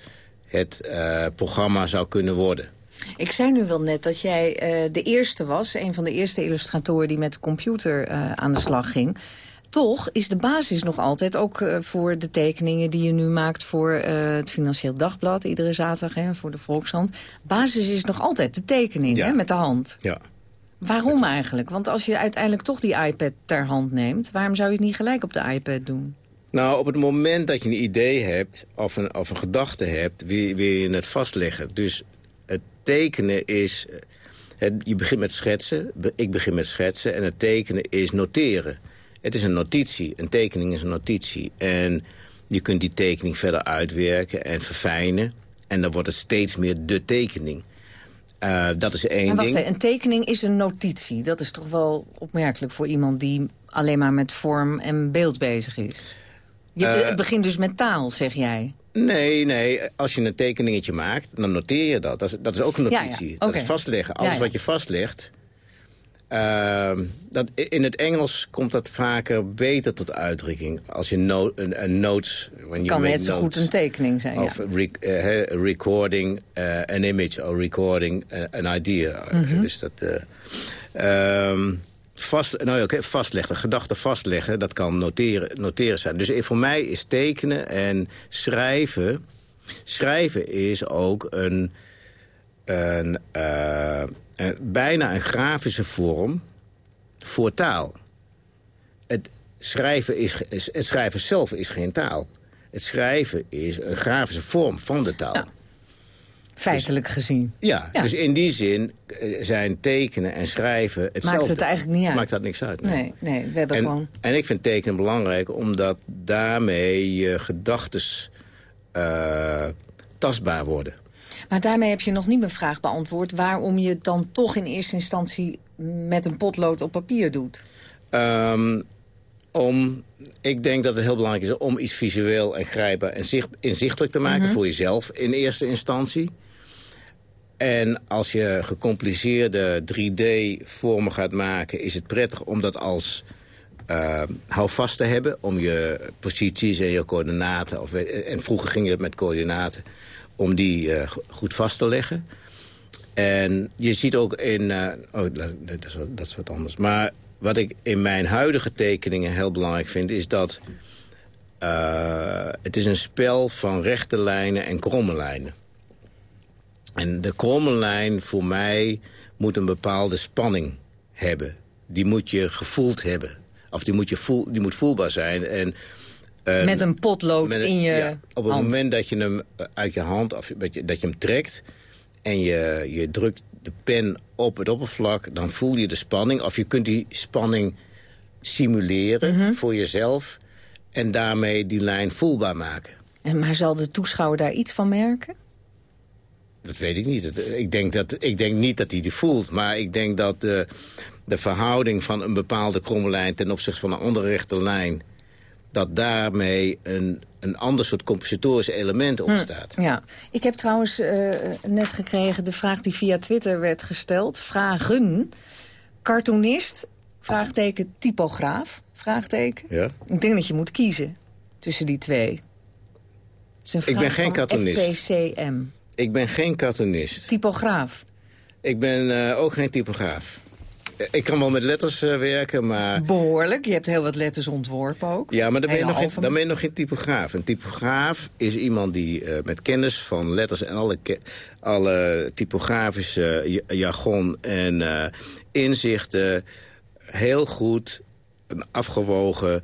het uh, programma zou kunnen worden. Ik zei nu wel net dat jij uh, de eerste was, een van de eerste illustratoren die met de computer uh, aan de slag ging. Toch is de basis nog altijd, ook voor de tekeningen die je nu maakt... voor het Financieel Dagblad, iedere zaterdag, hè, voor de Volkshand. Basis is nog altijd de tekening, ja. hè, met de hand. Ja. Waarom eigenlijk? Want als je uiteindelijk toch die iPad ter hand neemt... waarom zou je het niet gelijk op de iPad doen? Nou, op het moment dat je een idee hebt of een, of een gedachte hebt... wil, wil je het vastleggen. Dus het tekenen is... Het, je begint met schetsen, ik begin met schetsen... en het tekenen is noteren. Het is een notitie, een tekening is een notitie. En je kunt die tekening verder uitwerken en verfijnen... en dan wordt het steeds meer de tekening... Uh, dat is één wacht, ding. Een tekening is een notitie. Dat is toch wel opmerkelijk voor iemand die alleen maar met vorm en beeld bezig is. Je, uh, het begint dus met taal, zeg jij. Nee, nee. Als je een tekeningetje maakt, dan noteer je dat. Dat is, dat is ook een notitie. Ja, ja. Okay. Dat is vastleggen. Alles ja, wat je vastlegt... Uh, dat, in het Engels komt dat vaker beter tot uitdrukking. Als je no, een, een notes... When kan net zo goed een tekening zijn, Of rec, uh, recording uh, an image or recording an idea. Mm -hmm. Dus dat... Um, vast, nou, okay, vastleggen, gedachten vastleggen, dat kan noteren, noteren zijn. Dus voor mij is tekenen en schrijven... Schrijven is ook een... een uh, uh, bijna een grafische vorm voor taal. Het schrijven, is, het schrijven zelf is geen taal. Het schrijven is een grafische vorm van de taal. Ja. Feitelijk gezien. Ja, Ja. dus in die zin eh, zijn tekenen en schrijven hetzelfde. Maakt het eigenlijk niet uit. Maakt dat niks uit, nee. Nee, nee, we hebben En, gewoon... en ik vind tekenen belangrijk omdat daarmee je gedachtes eh, tastbaar worden. Maar daarmee heb je nog niet mijn vraag beantwoord... waarom je het dan toch in eerste instantie met een potlood op papier doet. Ehm, om, ik denk dat het heel belangrijk is om iets visueel en grijpbaar en zicht, inzichtelijk te maken voor jezelf in eerste instantie. En als je gecompliceerde 3D-vormen gaat maken, is het prettig om dat als eh, houvast te hebben. Om je posities en je coördinaten, of, en vroeger ging je met coördinaten, om die eh, goed vast te leggen. En je ziet ook in... eh, oh, dat, is, wat- dat is wat anders. Maar wat ik in mijn huidige tekeningen heel belangrijk vind... is dat eh, het is een spel van rechte lijnen en kromme lijnen. En de kromme lijn voor mij moet een bepaalde spanning hebben. Die moet je gevoeld hebben. Of die moet, je voel, die moet voelbaar zijn. En, eh, met een potlood met een- in je ja, op het hand. moment dat je hem eh, uit je hand, of dat je, dat je hem trekt... en je, je drukt de pen op het oppervlak, dan voel je de spanning. Of je kunt die spanning simuleren Mhm. voor jezelf... en daarmee die lijn voelbaar maken. En Maar zal de toeschouwer daar iets van merken? Dat weet ik niet. Ik denk, dat, ik denk niet dat hij die voelt. Maar ik denk dat de, de verhouding van een bepaalde kromme lijn... ten opzichte van een andere rechte lijn... dat daarmee een, een ander soort compositorische element ontstaat. Ja. Ik heb trouwens eh, net gekregen de vraag die via Twitter werd gesteld. Vragen. Cartoonist, vraagteken, typograaf, vraagteken. Ja? Ik denk dat je moet kiezen tussen die twee. Ik ben geen cartoonist. FPCM. Ik ben geen cartoonist. Typograaf. Ik ben eh, ook geen typograaf. Eh, Ik kan wel met letters eh, werken, maar... Behoorlijk. Je hebt heel wat letters ontworpen ook. Ja, maar dan ben, je nog geen, dan ben je nog geen typograaf. Een typograaf is iemand die met kennis van letters en alle, alle typografische ja- jargon en inzichten heel goed een afgewogen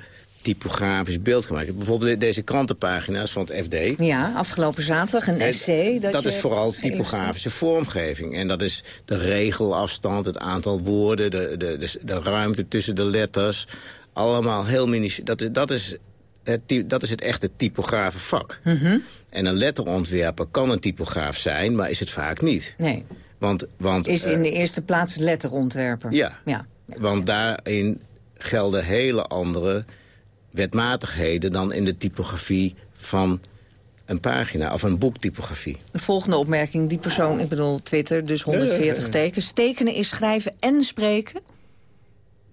typografisch beeld gemaakt. Bijvoorbeeld deze krantenpagina's van het FD. Ja, afgelopen zaterdag een Eh, essay. Dat, dat is vooral typografische vormgeving. En dat is de regelafstand, het aantal woorden, de, de, de, de ruimte tussen de letters. Allemaal heel minuscuul. Dat, is- dat, is het, dat is het echte typografenvak. Mhm. En een letterontwerper kan een typograaf zijn, maar is het vaak niet. Nee, Want, want, is eh, in de eerste plaats letterontwerper. ja. ja. want daarin gelden hele andere wetmatigheden... dan in de typografie van een pagina of een boektypografie. De volgende opmerking, die persoon, ik bedoel Twitter, dus 140 Ja, ja, ja. tekens. Tekenen is schrijven en spreken.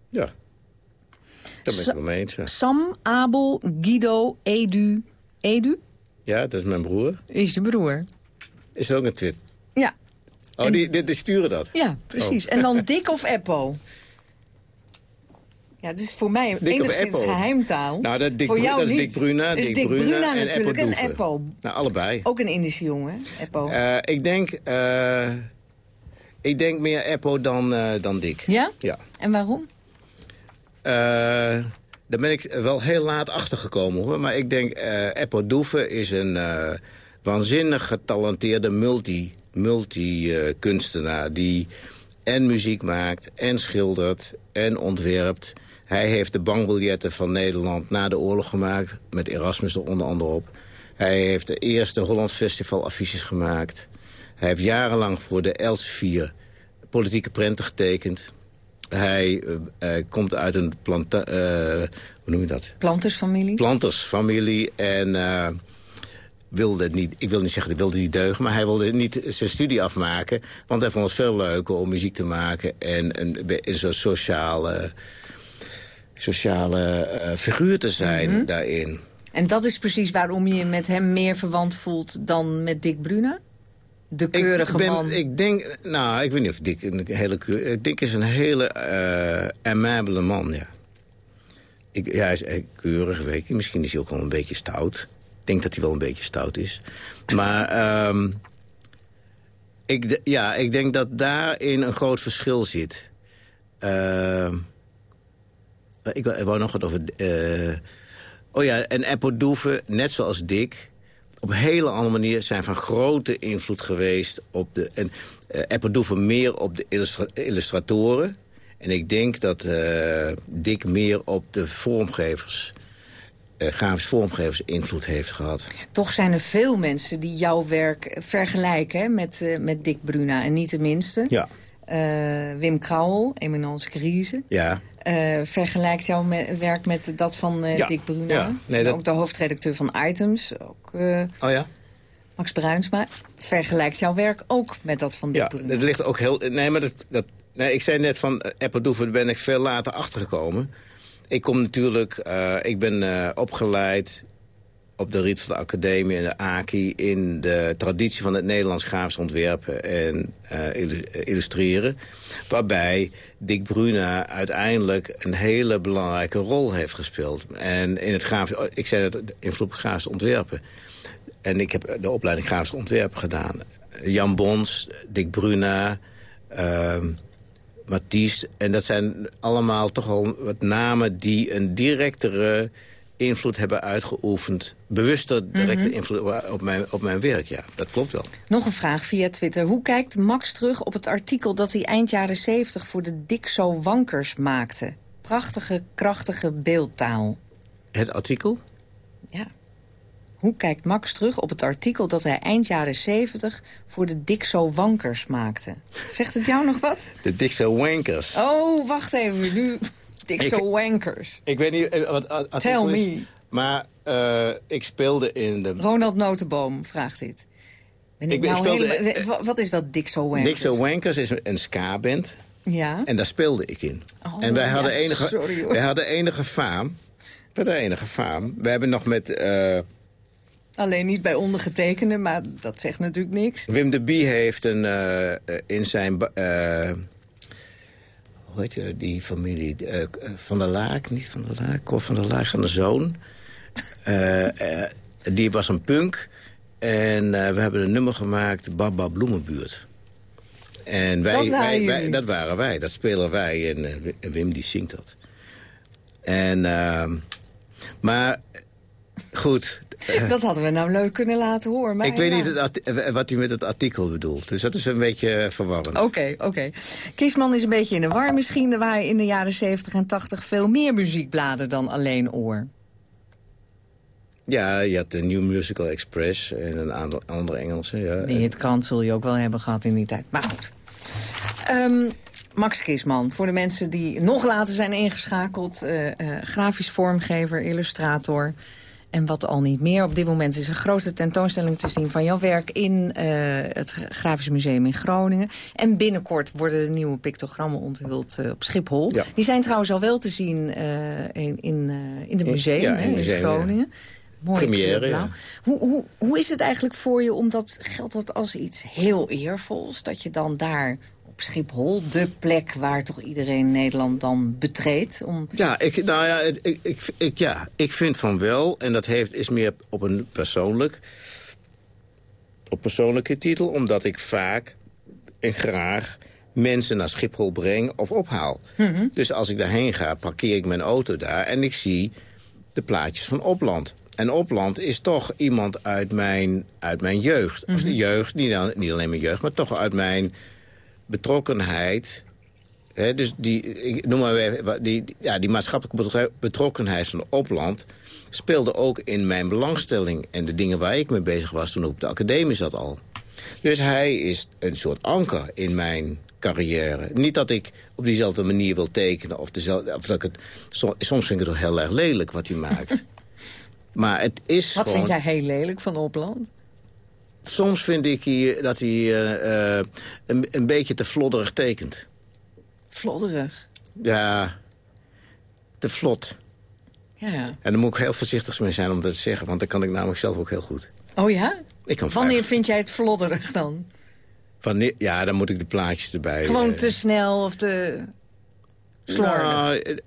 Ja, daar ben ik wel mee eens. ja. Sam, Abel, Guido, Edu. Edu Ja, dat is mijn broer. is je broer. Is er ook een twit? Ja, Oh, En- die, die, die sturen dat? ja precies. Oh. En dan *laughs* Dick of Eppo? Ja, het is voor mij Dick enigszins geheimtaal. Nou, dat, Dick, voor jou dat is. Dick Bruna, Dus Dick, Dick Bruna, Bruna en natuurlijk en. Eppo. Nou, allebei. Ook een Indische jongen, Eppo. Eh, ik, denk, eh, ik denk meer Eppo dan, eh, dan Dick. ja? Ja. En waarom? Daar ben ik wel heel laat achter gekomen hoor. Maar ik denk, Eppo Doeven is een waanzinnig getalenteerde multi, multi-kunstenaar. die en muziek maakt, en schildert, en ontwerpt. Hij heeft de bankbiljetten van Nederland na de oorlog gemaakt. Met Erasmus er onder andere op. Hij heeft de eerste Holland Festival affiches gemaakt. Hij heeft jarenlang voor de Elsevier politieke prenten getekend. Hij eh, eh, komt uit een planta eh, hoe noem je dat? Plantersfamilie? plantersfamilie en eh, wilde niet, ik wil niet zeggen, hij wilde niet deugen, maar hij wilde niet zijn studie afmaken, want hij vond het veel leuker om muziek te maken en een, een soort sociale, sociale eh, figuur te zijn Mhm. daarin. En dat is precies waarom je je met hem meer verwant voelt dan met Dick Bruna? De keurige ik ben, man. Ik denk, nou, ik weet niet of Dick een hele keur- Dick is een hele eh aimabele man, ja. Ik, ja, hij is eh, keurig, weet ik. Misschien is hij ook wel een beetje stout. Ik denk dat hij wel een beetje stout is. Maar ehm, ik, ja, ik denk dat daarin een groot verschil zit. Ehm, ik, wou- nog wat over... eh, oh ja, en Apple Doeven, net zoals Dick op een hele andere manier zijn van grote invloed geweest op de... En uh, Epperdoeven meer op de illustratoren. En ik denk dat uh, Dick meer op de vormgevers... Uh, grafisch vormgevers invloed heeft gehad. Toch zijn er veel mensen die jouw werk vergelijken hè, met, uh, met Dick Bruna. En niet de minste. Ja. Wim Krauwel, Eminence Crisis. Ja. Uh, vergelijkt jouw me werk met dat van uh, ja. Dick Bruna. Ja. Nee, dat... Ook de hoofdredacteur van Items. Ook, uh, oh ja? Max Bruinsma. Vergelijkt jouw werk ook met dat van Dick ja, Bruna. dat ligt ook heel... Nee, maar dat, dat, nee, ik zei net van Epperdoeven ben ik veel later achtergekomen. Ik kom natuurlijk... ik ben opgeleid op de Riet van de Academie en de AKI... in de traditie van het Nederlands grafisch ontwerpen en uh, illustreren. Waarbij Dick Bruna uiteindelijk een hele belangrijke rol heeft gespeeld. En in het grafisch... Ik zei dat invloed op grafisch ontwerpen. En ik heb de opleiding grafisch ontwerpen gedaan. Jan Bons, Dick Bruna... Uh. En dat zijn allemaal toch al wat namen die een directere invloed hebben uitgeoefend. Bewuster directe mm -hmm. invloed op mijn, op mijn werk, ja. Dat klopt wel. Nog een vraag via Twitter. Hoe kijkt Max terug op het artikel dat hij eind jaren 70 voor de Dixo Wankers maakte? Prachtige, krachtige beeldtaal. Het artikel? Ja. Hoe kijkt Max terug op het artikel dat hij eind jaren 70 voor de Dixo Wankers maakte? Zegt het jou nog wat? De Dixo Wankers. Oh, wacht even. Nu... Ik, Wankers. Ik weet niet wat artikel Tell me. is. Maar uh, ik speelde in de... Ronald Notenboom vraagt dit. Ben ik, ik, nou speelde, hele, wat is dat Dixo Wankers? Dixo Wankers is een ska-band. Ja. En daar speelde ik in. Oh, en wij hadden, ja, enige, sorry, hoor. wij hadden enige faam. We hadden enige faam. We hebben nog met... Uh, Alleen niet bij ondergetekende, maar dat zegt natuurlijk niks. Wim de Bie heeft een, uh, in zijn... Hoe heet je, die familie? Uh, van der Laak, niet van der Laak, of van der Laak, van de zoon. Die was een punk. En we hebben een nummer gemaakt, Baba Bloemenbuurt. En wij, dat, wij, wij, dat waren wij, dat spelen wij. En, en Wim die zingt dat. En, ehm, maar goed, *laughs* dat hadden we nou leuk kunnen laten horen. Ik weet niet het wat hij met het artikel bedoelt. Dus dat is een beetje verwarrend. Oké, okay, oké. Okay. Kiesman is een beetje in de war misschien. Er waren in de jaren 70 en 80 veel meer muziekbladen dan alleen Oor. Ja, je had de New Musical Express en een aantal andere Engelse. Ja. Nee, het krant zul je ook wel hebben gehad in die tijd. Maar goed. Um, Max Kiesman, voor de mensen die nog later zijn ingeschakeld. Uh, uh, grafisch vormgever, illustrator en wat al niet meer. Op dit moment is een grote tentoonstelling te zien van jouw werk... in uh, het Grafisch Museum in Groningen. En binnenkort worden de nieuwe pictogrammen onthuld uh, op Schiphol. Ja. Die zijn trouwens al wel te zien uh, in, in, in het museum, ja, in, Groningen. Ja. hoe, hoe, hoe is het eigenlijk voor je, omdat geldt dat als iets heel eervols... dat je dan daar Schiphol, de plek waar toch iedereen Nederland dan betreedt? Om... Ja, ik, nou ja, ik, ik, ik, ja, ik vind van wel. En dat heeft, is meer op een persoonlijk, op persoonlijke titel. Omdat ik vaak en graag mensen naar Schiphol breng of ophaal. Mm -hmm. Dus als ik daarheen ga, parkeer ik mijn auto daar... en ik zie de plaatjes van Opland. En Opland is toch iemand uit mijn, uit mijn jeugd. Mm -hmm. Of de jeugd, niet, niet alleen mijn jeugd, maar toch uit mijn betrokkenheid. Hè, dus die, ik noem maar even, die, ja, die maatschappelijke betrokkenheid van Opland speelde ook in mijn belangstelling. En de dingen waar ik mee bezig was toen ik op de academie zat al. Dus hij is een soort anker in mijn carrière. Niet dat ik op diezelfde manier wil tekenen. Of, dezelfde, of dat ik het, soms vind ik het toch heel erg lelijk wat hij maakt. *laughs* maar het is Wat gewoon, vind jij heel lelijk van Opland? Soms vind ik hij, dat hij uh, uh, een, een beetje te flodderig tekent. Flodderig? Ja, te vlot. Ja. En daar moet ik heel voorzichtig mee zijn om dat te zeggen. Want dat kan ik namelijk zelf ook heel goed. Oh ja? Ik kan Wanneer vind jij het flodderig dan? Wanneer, ja, dan moet ik de plaatjes erbij... Gewoon te snel of te slordig? Nou,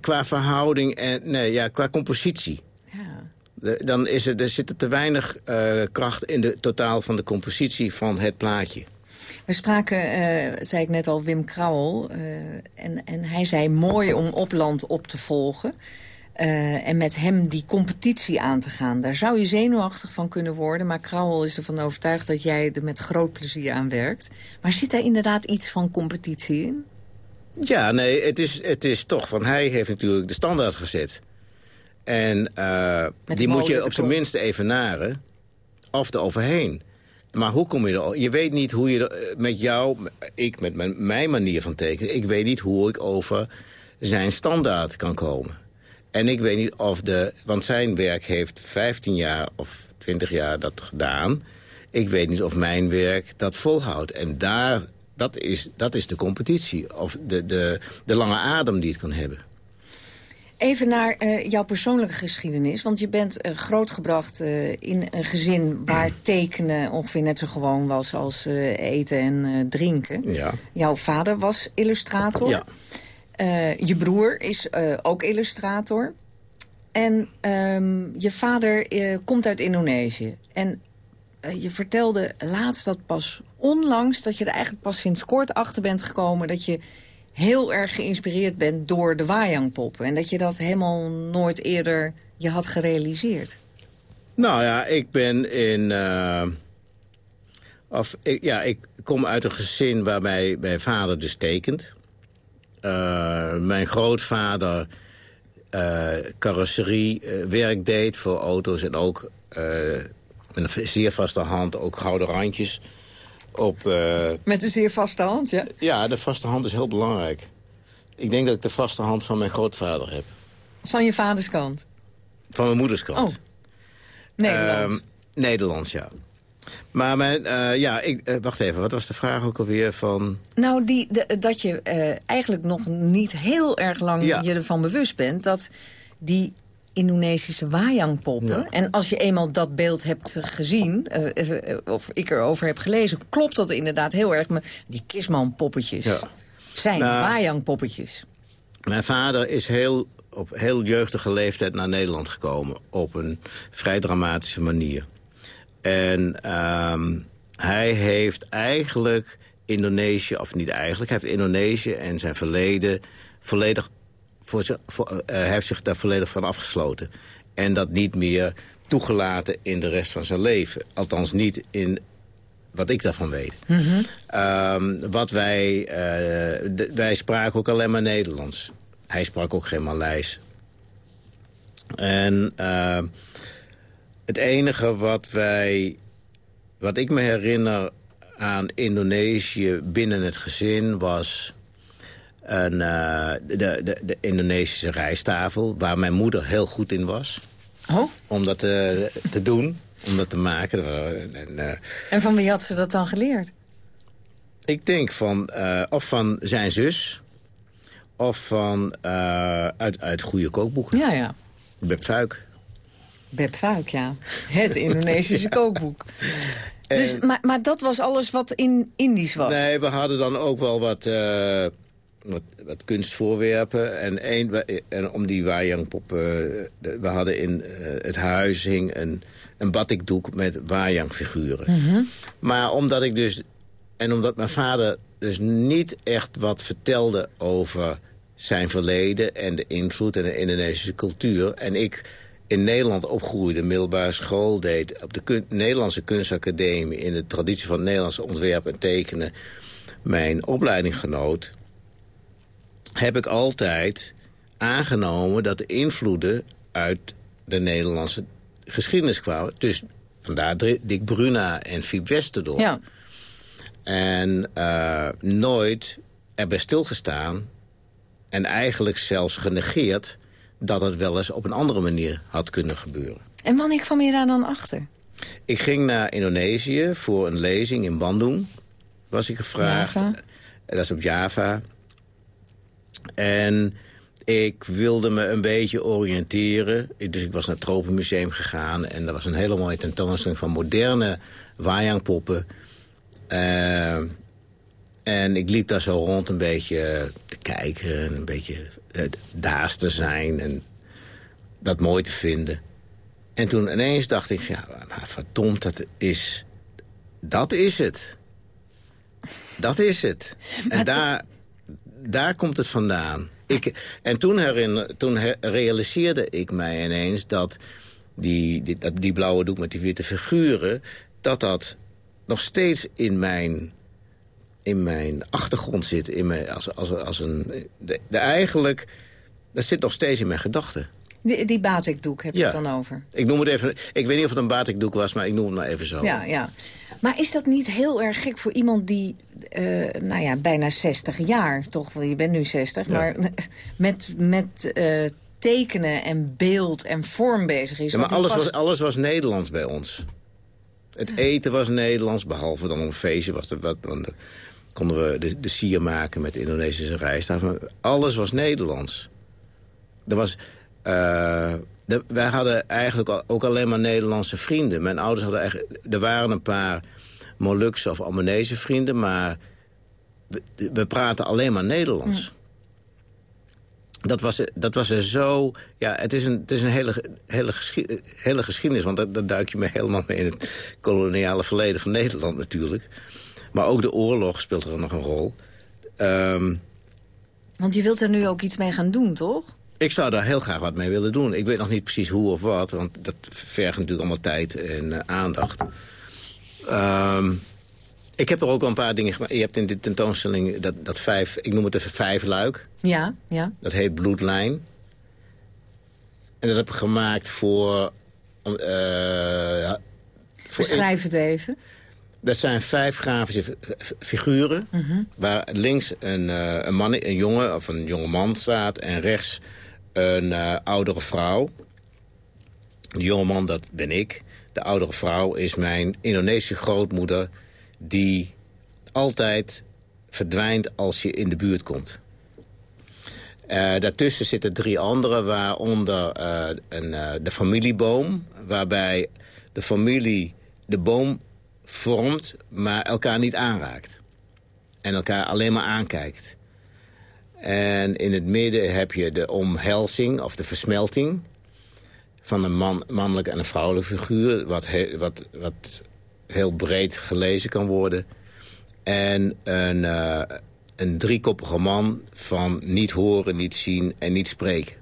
qua verhouding en... Nee, ja, qua compositie. Dan is er, er zit er te weinig uh, kracht in de totaal van de compositie van het plaatje. We spraken, uh, zei ik net al, Wim Krauwel. Uh, en, en hij zei mooi om Opland op te volgen. en met hem die competitie aan te gaan. Daar zou je zenuwachtig van kunnen worden. Maar Krauwel is ervan overtuigd dat jij er met groot plezier aan werkt. Maar zit daar inderdaad iets van competitie in? Ja, nee, het is, het is toch van... Hij heeft natuurlijk de standaard gezet. En die moet je op zijn minst evenaren. Of er overheen. Maar hoe kom je er... Je weet niet hoe je er, met jou... Ik met mijn, mijn manier van tekenen... Ik weet niet hoe ik over zijn standaard kan komen. En ik weet niet of de... Want zijn werk heeft 15 jaar of 20 jaar dat gedaan. Ik weet niet of mijn werk dat volhoudt. En daar, dat is, dat is de competitie. Of de, de, de lange adem die het kan hebben. Even naar uh, jouw persoonlijke geschiedenis. Want je bent uh, grootgebracht uh, in een gezin waar tekenen ongeveer net zo gewoon was als eten en drinken. Ja. Jouw vader was illustrator. Ja. je broer is ook illustrator. En um, je vader komt uit Indonesië. En je vertelde laatst dat pas onlangs... dat je er eigenlijk pas sinds kort achter bent gekomen... dat je heel erg geïnspireerd bent door de Wajangpoppen. En dat je dat helemaal nooit eerder je had gerealiseerd. Nou ja, ik ben in... Uh, of, ik, ja, ik kom uit een gezin waarbij mijn vader dus tekent. Uh, mijn grootvader uh, carrosseriewerk deed voor auto's... en ook met een zeer vaste hand ook gouden randjes op... Uh... Met een zeer vaste hand, ja? Ja, de vaste hand is heel belangrijk. Ik denk dat ik de vaste hand van mijn grootvader heb. Van je vaders kant? Van mijn moeders kant. Oh, Nederlands. Uh, Nederlands, ja. Maar mijn, uh, ja, ik, uh, wacht even, wat was de vraag ook alweer van... Nou, die, de, dat je uh, eigenlijk nog niet heel erg lang ja. je ervan bewust bent... dat die Indonesische wayangpoppen. Ja. En als je eenmaal dat beeld hebt gezien, uh, of ik erover heb gelezen... klopt dat inderdaad heel erg. Die Kisman-poppetjes ja. zijn nou, wayangpoppetjes. Mijn vader is heel, op heel jeugdige leeftijd naar Nederland gekomen. Op een vrij dramatische manier. En um, hij heeft eigenlijk Indonesië, of niet eigenlijk... hij heeft Indonesië en zijn verleden volledig voor voor, uh, heeft zich daar volledig van afgesloten. En dat niet meer toegelaten in de rest van zijn leven. Althans niet in wat ik daarvan weet. Mm -hmm. um, wat wij, uh, de, wij spraken ook alleen maar Nederlands. Hij sprak ook geen Maleis. En uh, het enige wat wij, wat ik me herinner aan Indonesië binnen het gezin was een, uh, de, de, de Indonesische rijsttafel... waar mijn moeder heel goed in was. Oh? Om dat te, te doen, om dat te maken. En, uh, en van wie had ze dat dan geleerd? Ik denk van, uh, of van zijn zus... of van, uit, uit goede kookboeken. Ja, ja. Beb Fuik. Beb Fuik, ja. Het Indonesische *laughs* kookboek. Dus, maar, maar dat was alles wat in Indisch was? Nee, we hadden dan ook wel wat wat, wat kunstvoorwerpen. En, een, en om die Wajangpoppen... We hadden in uh, het huis hing een, een batikdoek met Wajangfiguren. Mm -hmm. Maar omdat ik dus... En omdat mijn vader dus niet echt wat vertelde over zijn verleden... en de invloed en de Indonesische cultuur... en ik in Nederland opgroeide, middelbare school deed... op de kun Nederlandse kunstacademie... in de traditie van het Nederlandse ontwerpen en tekenen... mijn opleiding genoot heb ik altijd aangenomen dat de invloeden uit de Nederlandse geschiedenis kwamen. Dus vandaar Dick Bruna en Fiep Westerdorp. Ja. En uh, nooit erbij stilgestaan en eigenlijk zelfs genegeerd... dat het wel eens op een andere manier had kunnen gebeuren. En wanneer kwam je daar dan achter? Ik ging naar Indonesië voor een lezing in Bandung. Was ik gevraagd. Java. Dat is op Java. En ik wilde me een beetje oriënteren. Dus ik was naar het Tropenmuseum gegaan... en er was een hele mooie tentoonstelling van moderne wayangpoppen. Uh, en ik liep daar zo rond een beetje te kijken... en een beetje uh, daas te zijn en dat mooi te vinden. En toen ineens dacht ik, ja, verdomd, dat is, dat is het. Dat is het. En daar daar komt het vandaan. Ik, en toen, herin, toen realiseerde ik mij ineens dat die, die, dat, die blauwe doek met die witte figuren... dat dat nog steeds in mijn, in mijn achtergrond zit. In mijn, als, als, als een, de eigenlijk, dat zit nog steeds in mijn gedachten. Die, die batikdoek heb je het dan over? Ik, noem het even, ik weet niet of het een batikdoek was, maar ik noem het maar even zo. Ja, ja. Maar is dat niet heel erg gek voor iemand die, uh, nou ja, bijna 60 jaar, toch? Je bent nu 60, maar *laughs* met, met uh, tekenen en beeld en vorm bezig is. Ja, maar alles, was, alles was Nederlands bij ons. Het eten was Nederlands, behalve dan een feestje. Was er wat, dan konden we de, de sier maken met Indonesische rijst. Alles was Nederlands. Er was... Uh, de, wij hadden eigenlijk ook alleen maar Nederlandse vrienden. Mijn ouders hadden eigenlijk... Er waren een paar Molukse of Albanese vrienden, maar... We, we praten alleen maar Nederlands dat was, dat was er zo... Ja, het is een, het is een hele, hele, hele geschiedenis, want daar, duik je me helemaal mee in het koloniale verleden van Nederland natuurlijk. Maar ook de oorlog speelt er nog een rol. Ehm, want je wilt er nu ook iets mee gaan doen, toch? Ik zou daar heel graag wat mee willen doen. Ik weet nog niet precies hoe of wat, want dat vergt natuurlijk allemaal tijd en uh, aandacht. Um, ik heb er ook wel een paar dingen gemaakt. Je hebt in de tentoonstelling dat, dat vijf, ik noem het even vijf luik. Ja, ja. Dat heet Bloedlijn. En dat heb ik gemaakt voor... Uh, voor Beschrijf het even. Dat zijn vijf grafische figuren. Mhm. Waar links een, uh, een, man, een jongen of een jonge man staat. En rechts een uh, oudere vrouw. De jonge man, dat ben ik. De oudere vrouw is mijn Indonesische grootmoeder die altijd verdwijnt als je in de buurt komt. Uh, daartussen zitten drie andere, waaronder uh, een, de familieboom... waarbij de familie de boom vormt, maar elkaar niet aanraakt. En elkaar alleen maar aankijkt. En in het midden heb je de omhelzing of de versmelting... van een man, mannelijke en een vrouwelijke figuur... wat, he, wat, wat heel breed gelezen kan worden. En een, uh, een driekoppige man van niet horen, niet zien en niet spreken.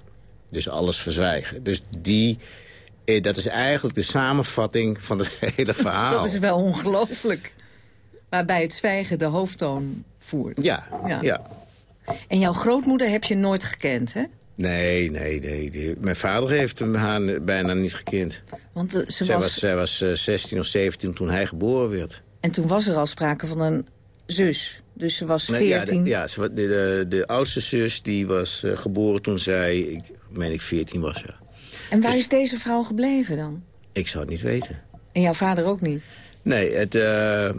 Dus alles verzwijgen. Dus die, eh, dat is eigenlijk de samenvatting van het *laughs* hele verhaal. Dat is wel ongelooflijk. Waarbij het zwijgen de hoofdtoon voert. Ja, ja, ja. En jouw grootmoeder heb je nooit gekend, hè? Nee, nee, nee. mijn vader heeft hem haar bijna niet gekend. Want uh, ze zij was... was... Zij was uh, 16 of 17 toen hij geboren werd. En toen was er al sprake van een zus. Dus ze was 14. ja, de, de, de, de, oudste zus die was uh, geboren toen zij, ik meen ik 14 was. Ja. En waar dus, is deze vrouw gebleven dan? Ik zou het niet weten. En jouw vader ook niet? Nee, het,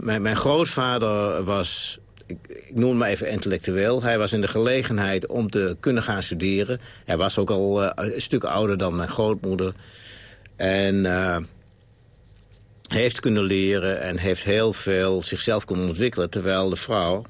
mijn, mijn grootvader was ik, ik noem maar even intellectueel. Hij was in de gelegenheid om te kunnen gaan studeren. Hij was ook al uh, een stuk ouder dan mijn grootmoeder. En uh, heeft kunnen leren en heeft heel veel zichzelf kunnen ontwikkelen... terwijl de vrouw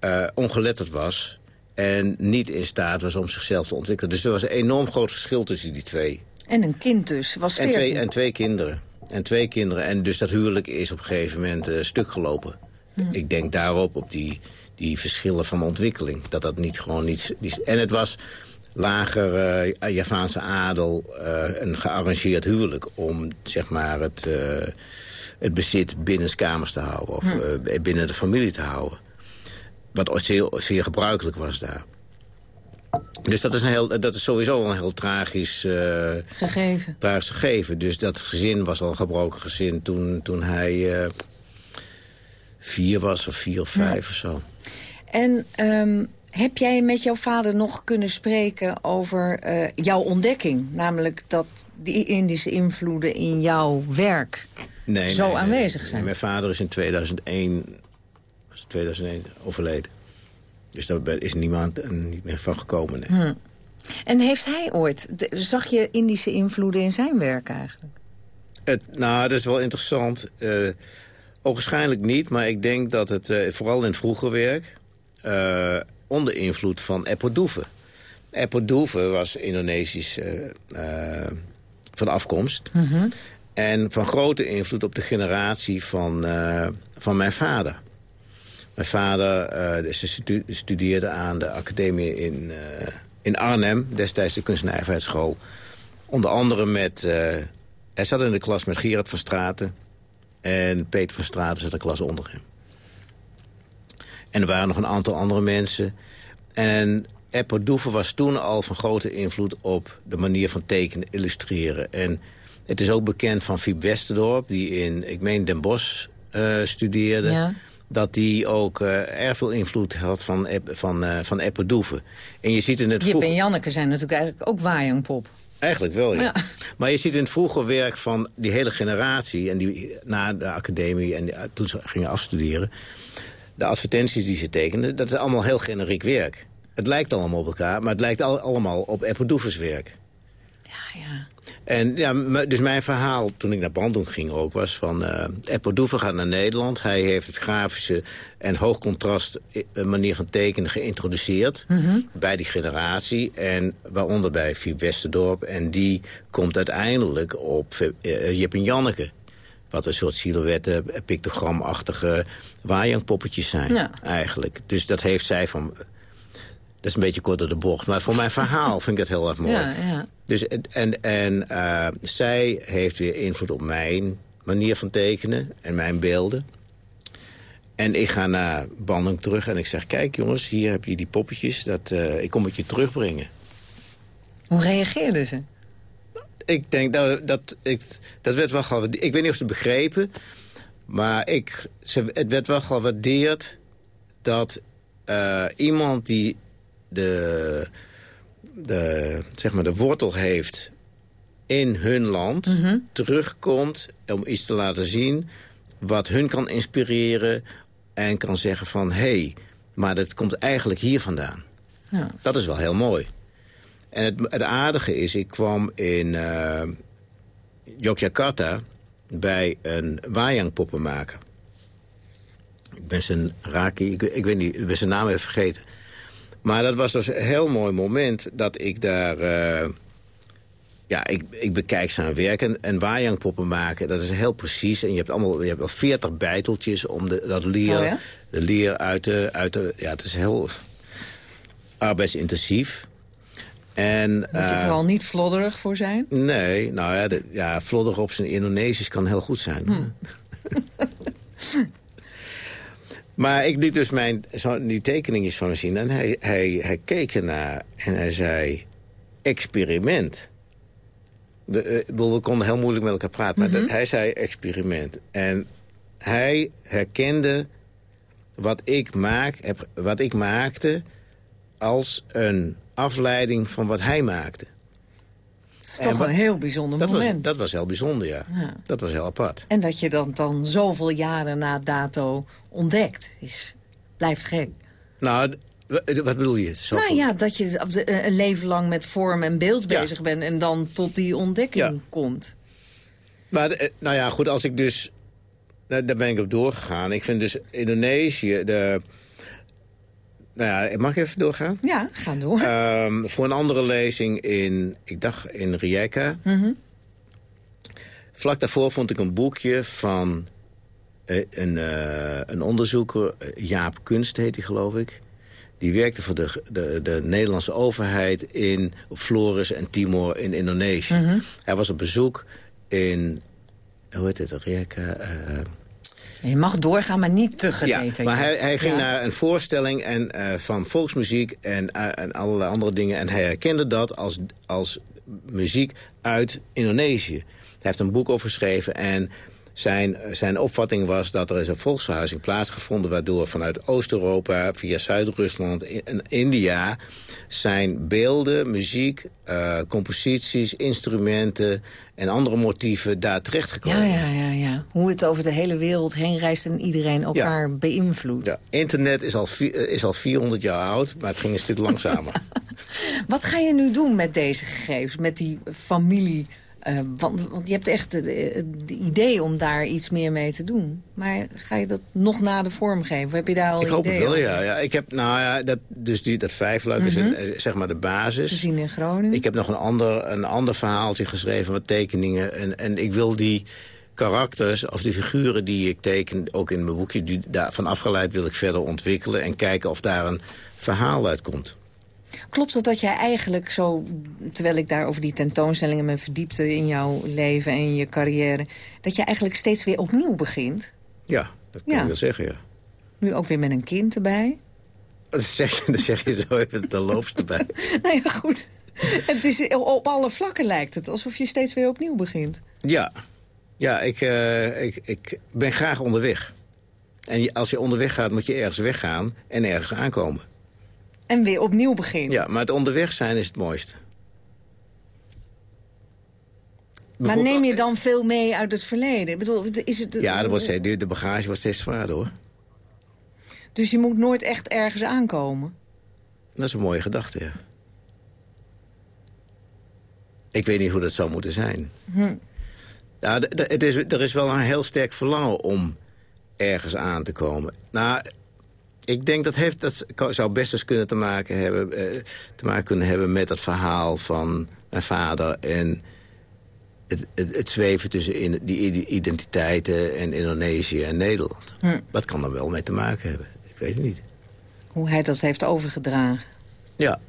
uh, ongeletterd was en niet in staat was om zichzelf te ontwikkelen. Dus er was een enorm groot verschil tussen die twee. En een kind dus, was veertien. En twee, en twee kinderen. En twee kinderen. En dus dat huwelijk is op een gegeven moment uh, stuk gelopen. Ik denk daarop, op die, die verschillen van ontwikkeling. Dat dat niet gewoon niet... En het was lager uh, Javaanse adel uh, een gearrangeerd huwelijk... om zeg maar het, uh, het bezit binnen kamers te houden... of binnen de familie te houden. Wat zeer, zeer gebruikelijk was daar. Dus dat is, een heel, dat is sowieso een heel tragisch... gegeven. Tragisch gegeven. Dus dat gezin was al een gebroken gezin toen, toen hij vier was, of vier of vijf of zo. En um, heb jij met jouw vader nog kunnen spreken over uh, jouw ontdekking? Namelijk dat die Indische invloeden in jouw werk nee, zo nee, aanwezig nee, zijn. mijn vader is in 2001, was 2001 overleden. Dus daar is niemand niet meer van gekomen. Hm. En heeft hij ooit, zag je Indische invloeden in zijn werk eigenlijk? Het, nou, dat is wel interessant. Uh, Waarschijnlijk niet, maar ik denk dat het uh, vooral in het vroege werk... Uh, onder invloed van Epodouve. Epodouve was Indonesisch uh, van afkomst. Mm -hmm. En van grote invloed op de generatie van, van mijn vader. Mijn vader eh, ze stu studeerde aan de academie in, in Arnhem, destijds de kunstenaarschool. Onder andere met... Hij zat in de klas met Gerard van Straten. En Peter van Straten zat de klas onder hem. En er waren nog een aantal andere mensen. En Eppo Doeven was toen al van grote invloed op de manier van tekenen, illustreren. En het is ook bekend van Fiep Westerdorp, die in, ik meen, Den Bosch uh, studeerde. Ja. Dat die ook uh, erg veel invloed had van, van, uh, van Eppo Doeven. En je ziet in het Jip en Janneke zijn natuurlijk eigenlijk ook Wajangpop. Eigenlijk wel, ja. ja. Maar je ziet in het vroege werk van die hele generatie... en die na de academie en die, toen ze gingen afstuderen... de advertenties die ze tekenden, dat is allemaal heel generiek werk. Het lijkt allemaal op elkaar, maar het lijkt al, allemaal op Eppodoeves werk. Ja, ja. En ja, dus mijn verhaal toen ik naar Bandung ging ook was van... Uh, Eppo gaat naar Nederland. Hij heeft het grafische en hoogcontrast eh, manier van tekenen geïntroduceerd... Mm bij die generatie. En waaronder bij Fiep Westerdorp. En die komt uiteindelijk op uh, Jip en Janneke. Wat een soort silhouetten, pictogramachtige waaijangpoppetjes zijn ja. eigenlijk. Dus dat heeft zij van is een beetje kort door de bocht. Maar voor mijn verhaal *laughs* vind ik dat heel erg mooi. Ja, ja. Dus, en en uh, zij heeft weer invloed op mijn manier van tekenen en mijn beelden. En ik ga naar Bandung terug en ik zeg... kijk jongens, hier heb je die poppetjes. Dat, uh, ik kom het je terugbrengen. Hoe reageerden ze? Ik denk dat... dat ik, dat werd wel gewaardeerd. Ik weet niet of ze begrepen. Maar ik, ze, het werd wel gewaardeerd dat uh, iemand die de, de, zeg maar de wortel heeft in hun land... Mhm. terugkomt om iets te laten zien wat hun kan inspireren... en kan zeggen van, hé, hey, maar dat komt eigenlijk hier vandaan. Ja. Dat is wel heel mooi. En het, het aardige is, ik kwam in uh, Yogyakarta bij een wayang-poppenmaker. Ik ben zijn Raki, ik, ik, weet niet, ik ben zijn naam even vergeten. Maar dat was dus een heel mooi moment dat ik daar... Uh, ja, ik, ik bekijk zijn werk en, en wajangpoppen maken. Dat is heel precies. En je hebt, allemaal, je hebt wel veertig bijteltjes om de, dat leer, oh ja? de leer uit de, uit de... Ja, het is heel arbeidsintensief. En, Moet je uh, vooral niet flodderig voor zijn? Nee, nou ja, de, ja flodderig op zijn Indonesisch kan heel goed zijn. *laughs* Maar ik liet dus mijn, zo, die tekening van me zien. En hij, hij, hij keek ernaar en hij zei... experiment. De, uh, we konden heel moeilijk met elkaar praten. Maar mhm. hij zei experiment. En hij herkende wat ik, maak, heb, wat ik maakte... als een afleiding van wat hij maakte. Het is toch een heel bijzonder dat moment. Was, dat was heel bijzonder, ja. ja. Dat was heel apart. En dat je dat dan zoveel jaren na dato ontdekt, is, blijft gek. Nou, wat bedoel je? Zo nou ja, dat je een leven lang met vorm en beeld bezig bent... en dan tot die ontdekking komt. Maar, eh, nou ja, goed, als ik dus... Nou, daar ben ik op doorgegaan. Ik vind dus Indonesië... De, nou ja, mag ik even doorgaan? Ja, ga door. Um, voor een andere lezing in, ik dacht in Rijeka. Mm -hmm. Vlak daarvoor vond ik een boekje van uh, een, uh, een onderzoeker, Jaap Kunst heet hij geloof ik. Die werkte voor de, de, de Nederlandse overheid in, op Flores en Timor in Indonesië. Mm -hmm. Hij was op bezoek in, hoe heet het, Rijeka... Uh, je mag doorgaan, maar niet te gedetailleerd. Ja, maar hij, hij ging ja. naar een voorstelling en, uh, van volksmuziek en, uh, en allerlei andere dingen. En hij herkende dat als, als muziek uit Indonesië. Hij heeft een boek over geschreven en zijn, zijn opvatting was dat er is een volksverhuizing plaatsgevonden... waardoor vanuit Oost-Europa via Zuid-Rusland en India... zijn beelden, muziek, uh, composities, instrumenten en andere motieven daar terechtgekomen. Ja, ja, ja, ja. Hoe het over de hele wereld heen reist en iedereen elkaar ja. beïnvloedt. Ja. Internet is al, is al 400 jaar oud, maar het ging een stuk langzamer. *laughs* Wat ga je nu doen met deze gegevens, met die familie... Uh, want, want, je hebt echt het idee om daar iets meer mee te doen. Maar ga je dat nog na de vorm geven? Heb je daar al Ik hoop het wel, ja. ja. Ik heb, nou ja, dat, dus die, dat vijfluik mm -hmm. is zeg maar de basis. Te zien in Groningen. Ik heb nog een ander, een ander verhaaltje geschreven, wat tekeningen. En, en ik wil die karakters of die figuren die ik teken, ook in mijn boekje... Die, daarvan afgeleid wil ik verder ontwikkelen en kijken of daar een verhaal uit komt. Klopt het dat jij eigenlijk zo, terwijl ik daar over die tentoonstellingen me verdiepte in jouw leven en je carrière, dat je eigenlijk steeds weer opnieuw begint? Ja, dat kan ja. je wel zeggen, ja. Nu ook weer met een kind erbij? *laughs* Dat zeg, dat zeg je zo even de loopste bij. *laughs* nou ja, goed. Het is, op alle vlakken lijkt het, alsof je steeds weer opnieuw begint. Ja, ja ik, uh, ik, ik ben graag onderweg. En als je onderweg gaat, moet je ergens weggaan en ergens aankomen. En weer opnieuw beginnen. Ja, maar het onderweg zijn is het mooiste. Maar neem je dan veel mee uit het verleden? Ik bedoel, is het, ja, dat wordt de bagage wordt steeds zwaarder, hoor. Dus je moet nooit echt ergens aankomen? Dat is een mooie gedachte, ja. Ik weet niet hoe dat zou moeten zijn. Hm. Ja, het is, er is wel een heel sterk verlangen om ergens aan te komen. Nou, ik denk dat heeft, dat zou best eens kunnen te maken hebben, eh, te maken kunnen hebben met het verhaal van mijn vader en het, het, het zweven tussen in, die identiteiten en Indonesië en Nederland. Hm. Dat kan er wel mee te maken hebben. Ik weet het niet. Hoe hij dat heeft overgedragen. Ja.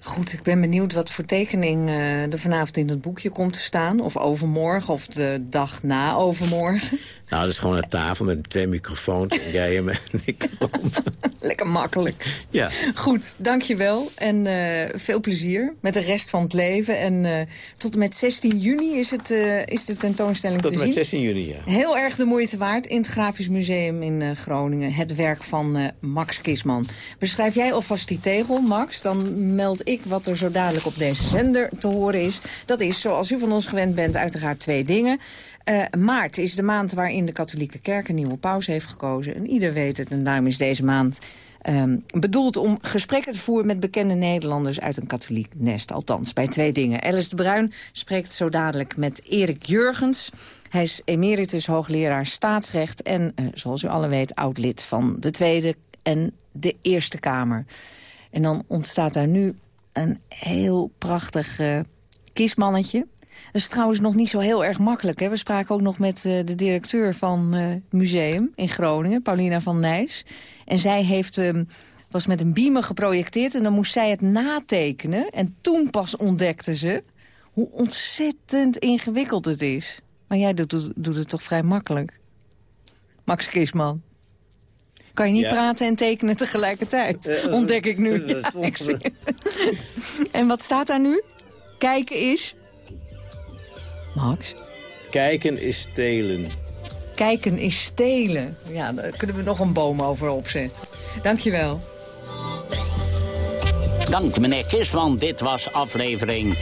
Goed, ik ben benieuwd wat voor tekening uh, er vanavond in het boekje komt te staan. Of overmorgen, of de dag na overmorgen. Nou, dat is gewoon een tafel met twee microfoons en jij en *laughs* ik. *laughs* Lekker makkelijk. Ja. Goed, dankjewel. En uh, veel plezier met de rest van het leven. En uh, tot en met 16 juni is, het, uh, is de tentoonstelling tot te zien. Tot en met 16 juni, ja. Heel erg de moeite waard in het Grafisch Museum in Groningen. Het werk van Max Kisman. Beschrijf jij alvast die tegel, Max? Dan meld ik wat er zo dadelijk op deze zender te horen is. Dat is, zoals u van ons gewend bent, uiteraard twee dingen. Uh, maart is de maand waarin de katholieke kerk een nieuwe paus heeft gekozen. En ieder weet het, en daarom is deze maand um, bedoeld om gesprekken te voeren... met bekende Nederlanders uit een katholiek nest. Althans, bij twee dingen. Alice de Bruin spreekt zo dadelijk met Erik Jurgens. Hij is emeritus hoogleraar staatsrecht... en, uh, zoals u alle weet, oud-lid van de Tweede en de Eerste Kamer. En dan ontstaat daar nu een heel prachtig uh, kiesmannetje dat is trouwens nog niet zo heel erg makkelijk. Hè? We spraken ook nog met uh, de directeur van uh, het museum in Groningen, Paulina van Nijs. En zij heeft, uh, was met een beamer geprojecteerd en dan moest zij het natekenen. En toen pas ontdekte ze hoe ontzettend ingewikkeld het is. Maar jij doet, doet het toch vrij makkelijk? Max Kisman. Kan je niet praten en tekenen tegelijkertijd? Eh, Ontdek ik nu. Ja, ik *laughs* en wat staat daar nu? Kijken is Max? Kijken is stelen. Kijken is stelen. Ja, daar kunnen we nog een boom over opzetten. Dankjewel. Dank meneer Kisman. Dit was aflevering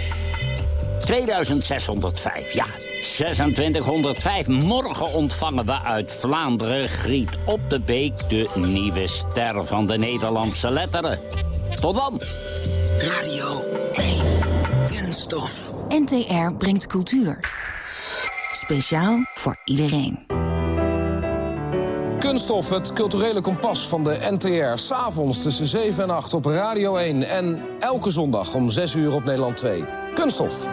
2605. Ja, 2605. Morgen ontvangen we uit Vlaanderen Griet op de Beek... de nieuwe ster van de Nederlandse letteren. Tot dan. Radio 1. Kunststof. NTR brengt cultuur. Speciaal voor iedereen. Kunststof, het culturele kompas van de NTR. S'avonds tussen 7 en 8 op Radio 1. En elke zondag om 6 uur op Nederland 2. Kunststof.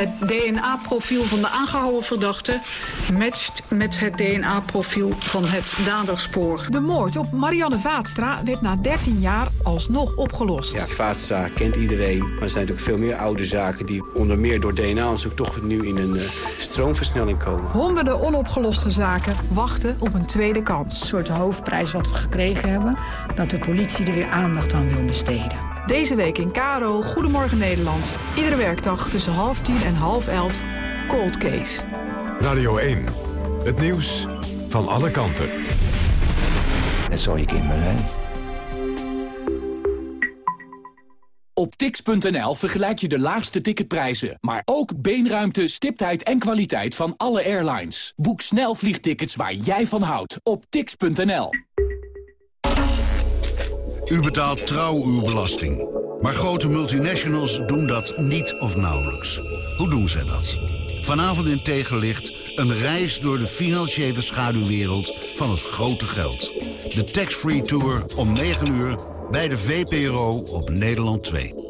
Het DNA-profiel van de aangehouden verdachte matcht met het DNA-profiel van het daderspoor. De moord op Marianne Vaatstra werd na 13 jaar alsnog opgelost. Ja, Vaatstra kent iedereen, maar er zijn natuurlijk veel meer oude zaken... die onder meer door DNA-onderzoek toch nu in een uh, stroomversnelling komen. Honderden onopgeloste zaken wachten op een tweede kans. Een soort hoofdprijs wat we gekregen hebben, dat de politie er weer aandacht aan wil besteden. Deze week in Karo, Goedemorgen Nederland. Iedere werkdag tussen half tien en half elf, Cold Case. Radio 1, het nieuws van alle kanten. Dat zou je kinderen, hè? Op tix.nl vergelijk je de laagste ticketprijzen, maar ook beenruimte, stiptheid en kwaliteit van alle airlines. Boek snel vliegtickets waar jij van houdt op tix.nl. U betaalt trouw uw belasting. Maar grote multinationals doen dat niet of nauwelijks. Hoe doen zij dat? Vanavond in Tegenlicht een reis door de financiële schaduwwereld van het grote geld. De Tax-Free Tour om 9 uur bij de VPRO op Nederland 2.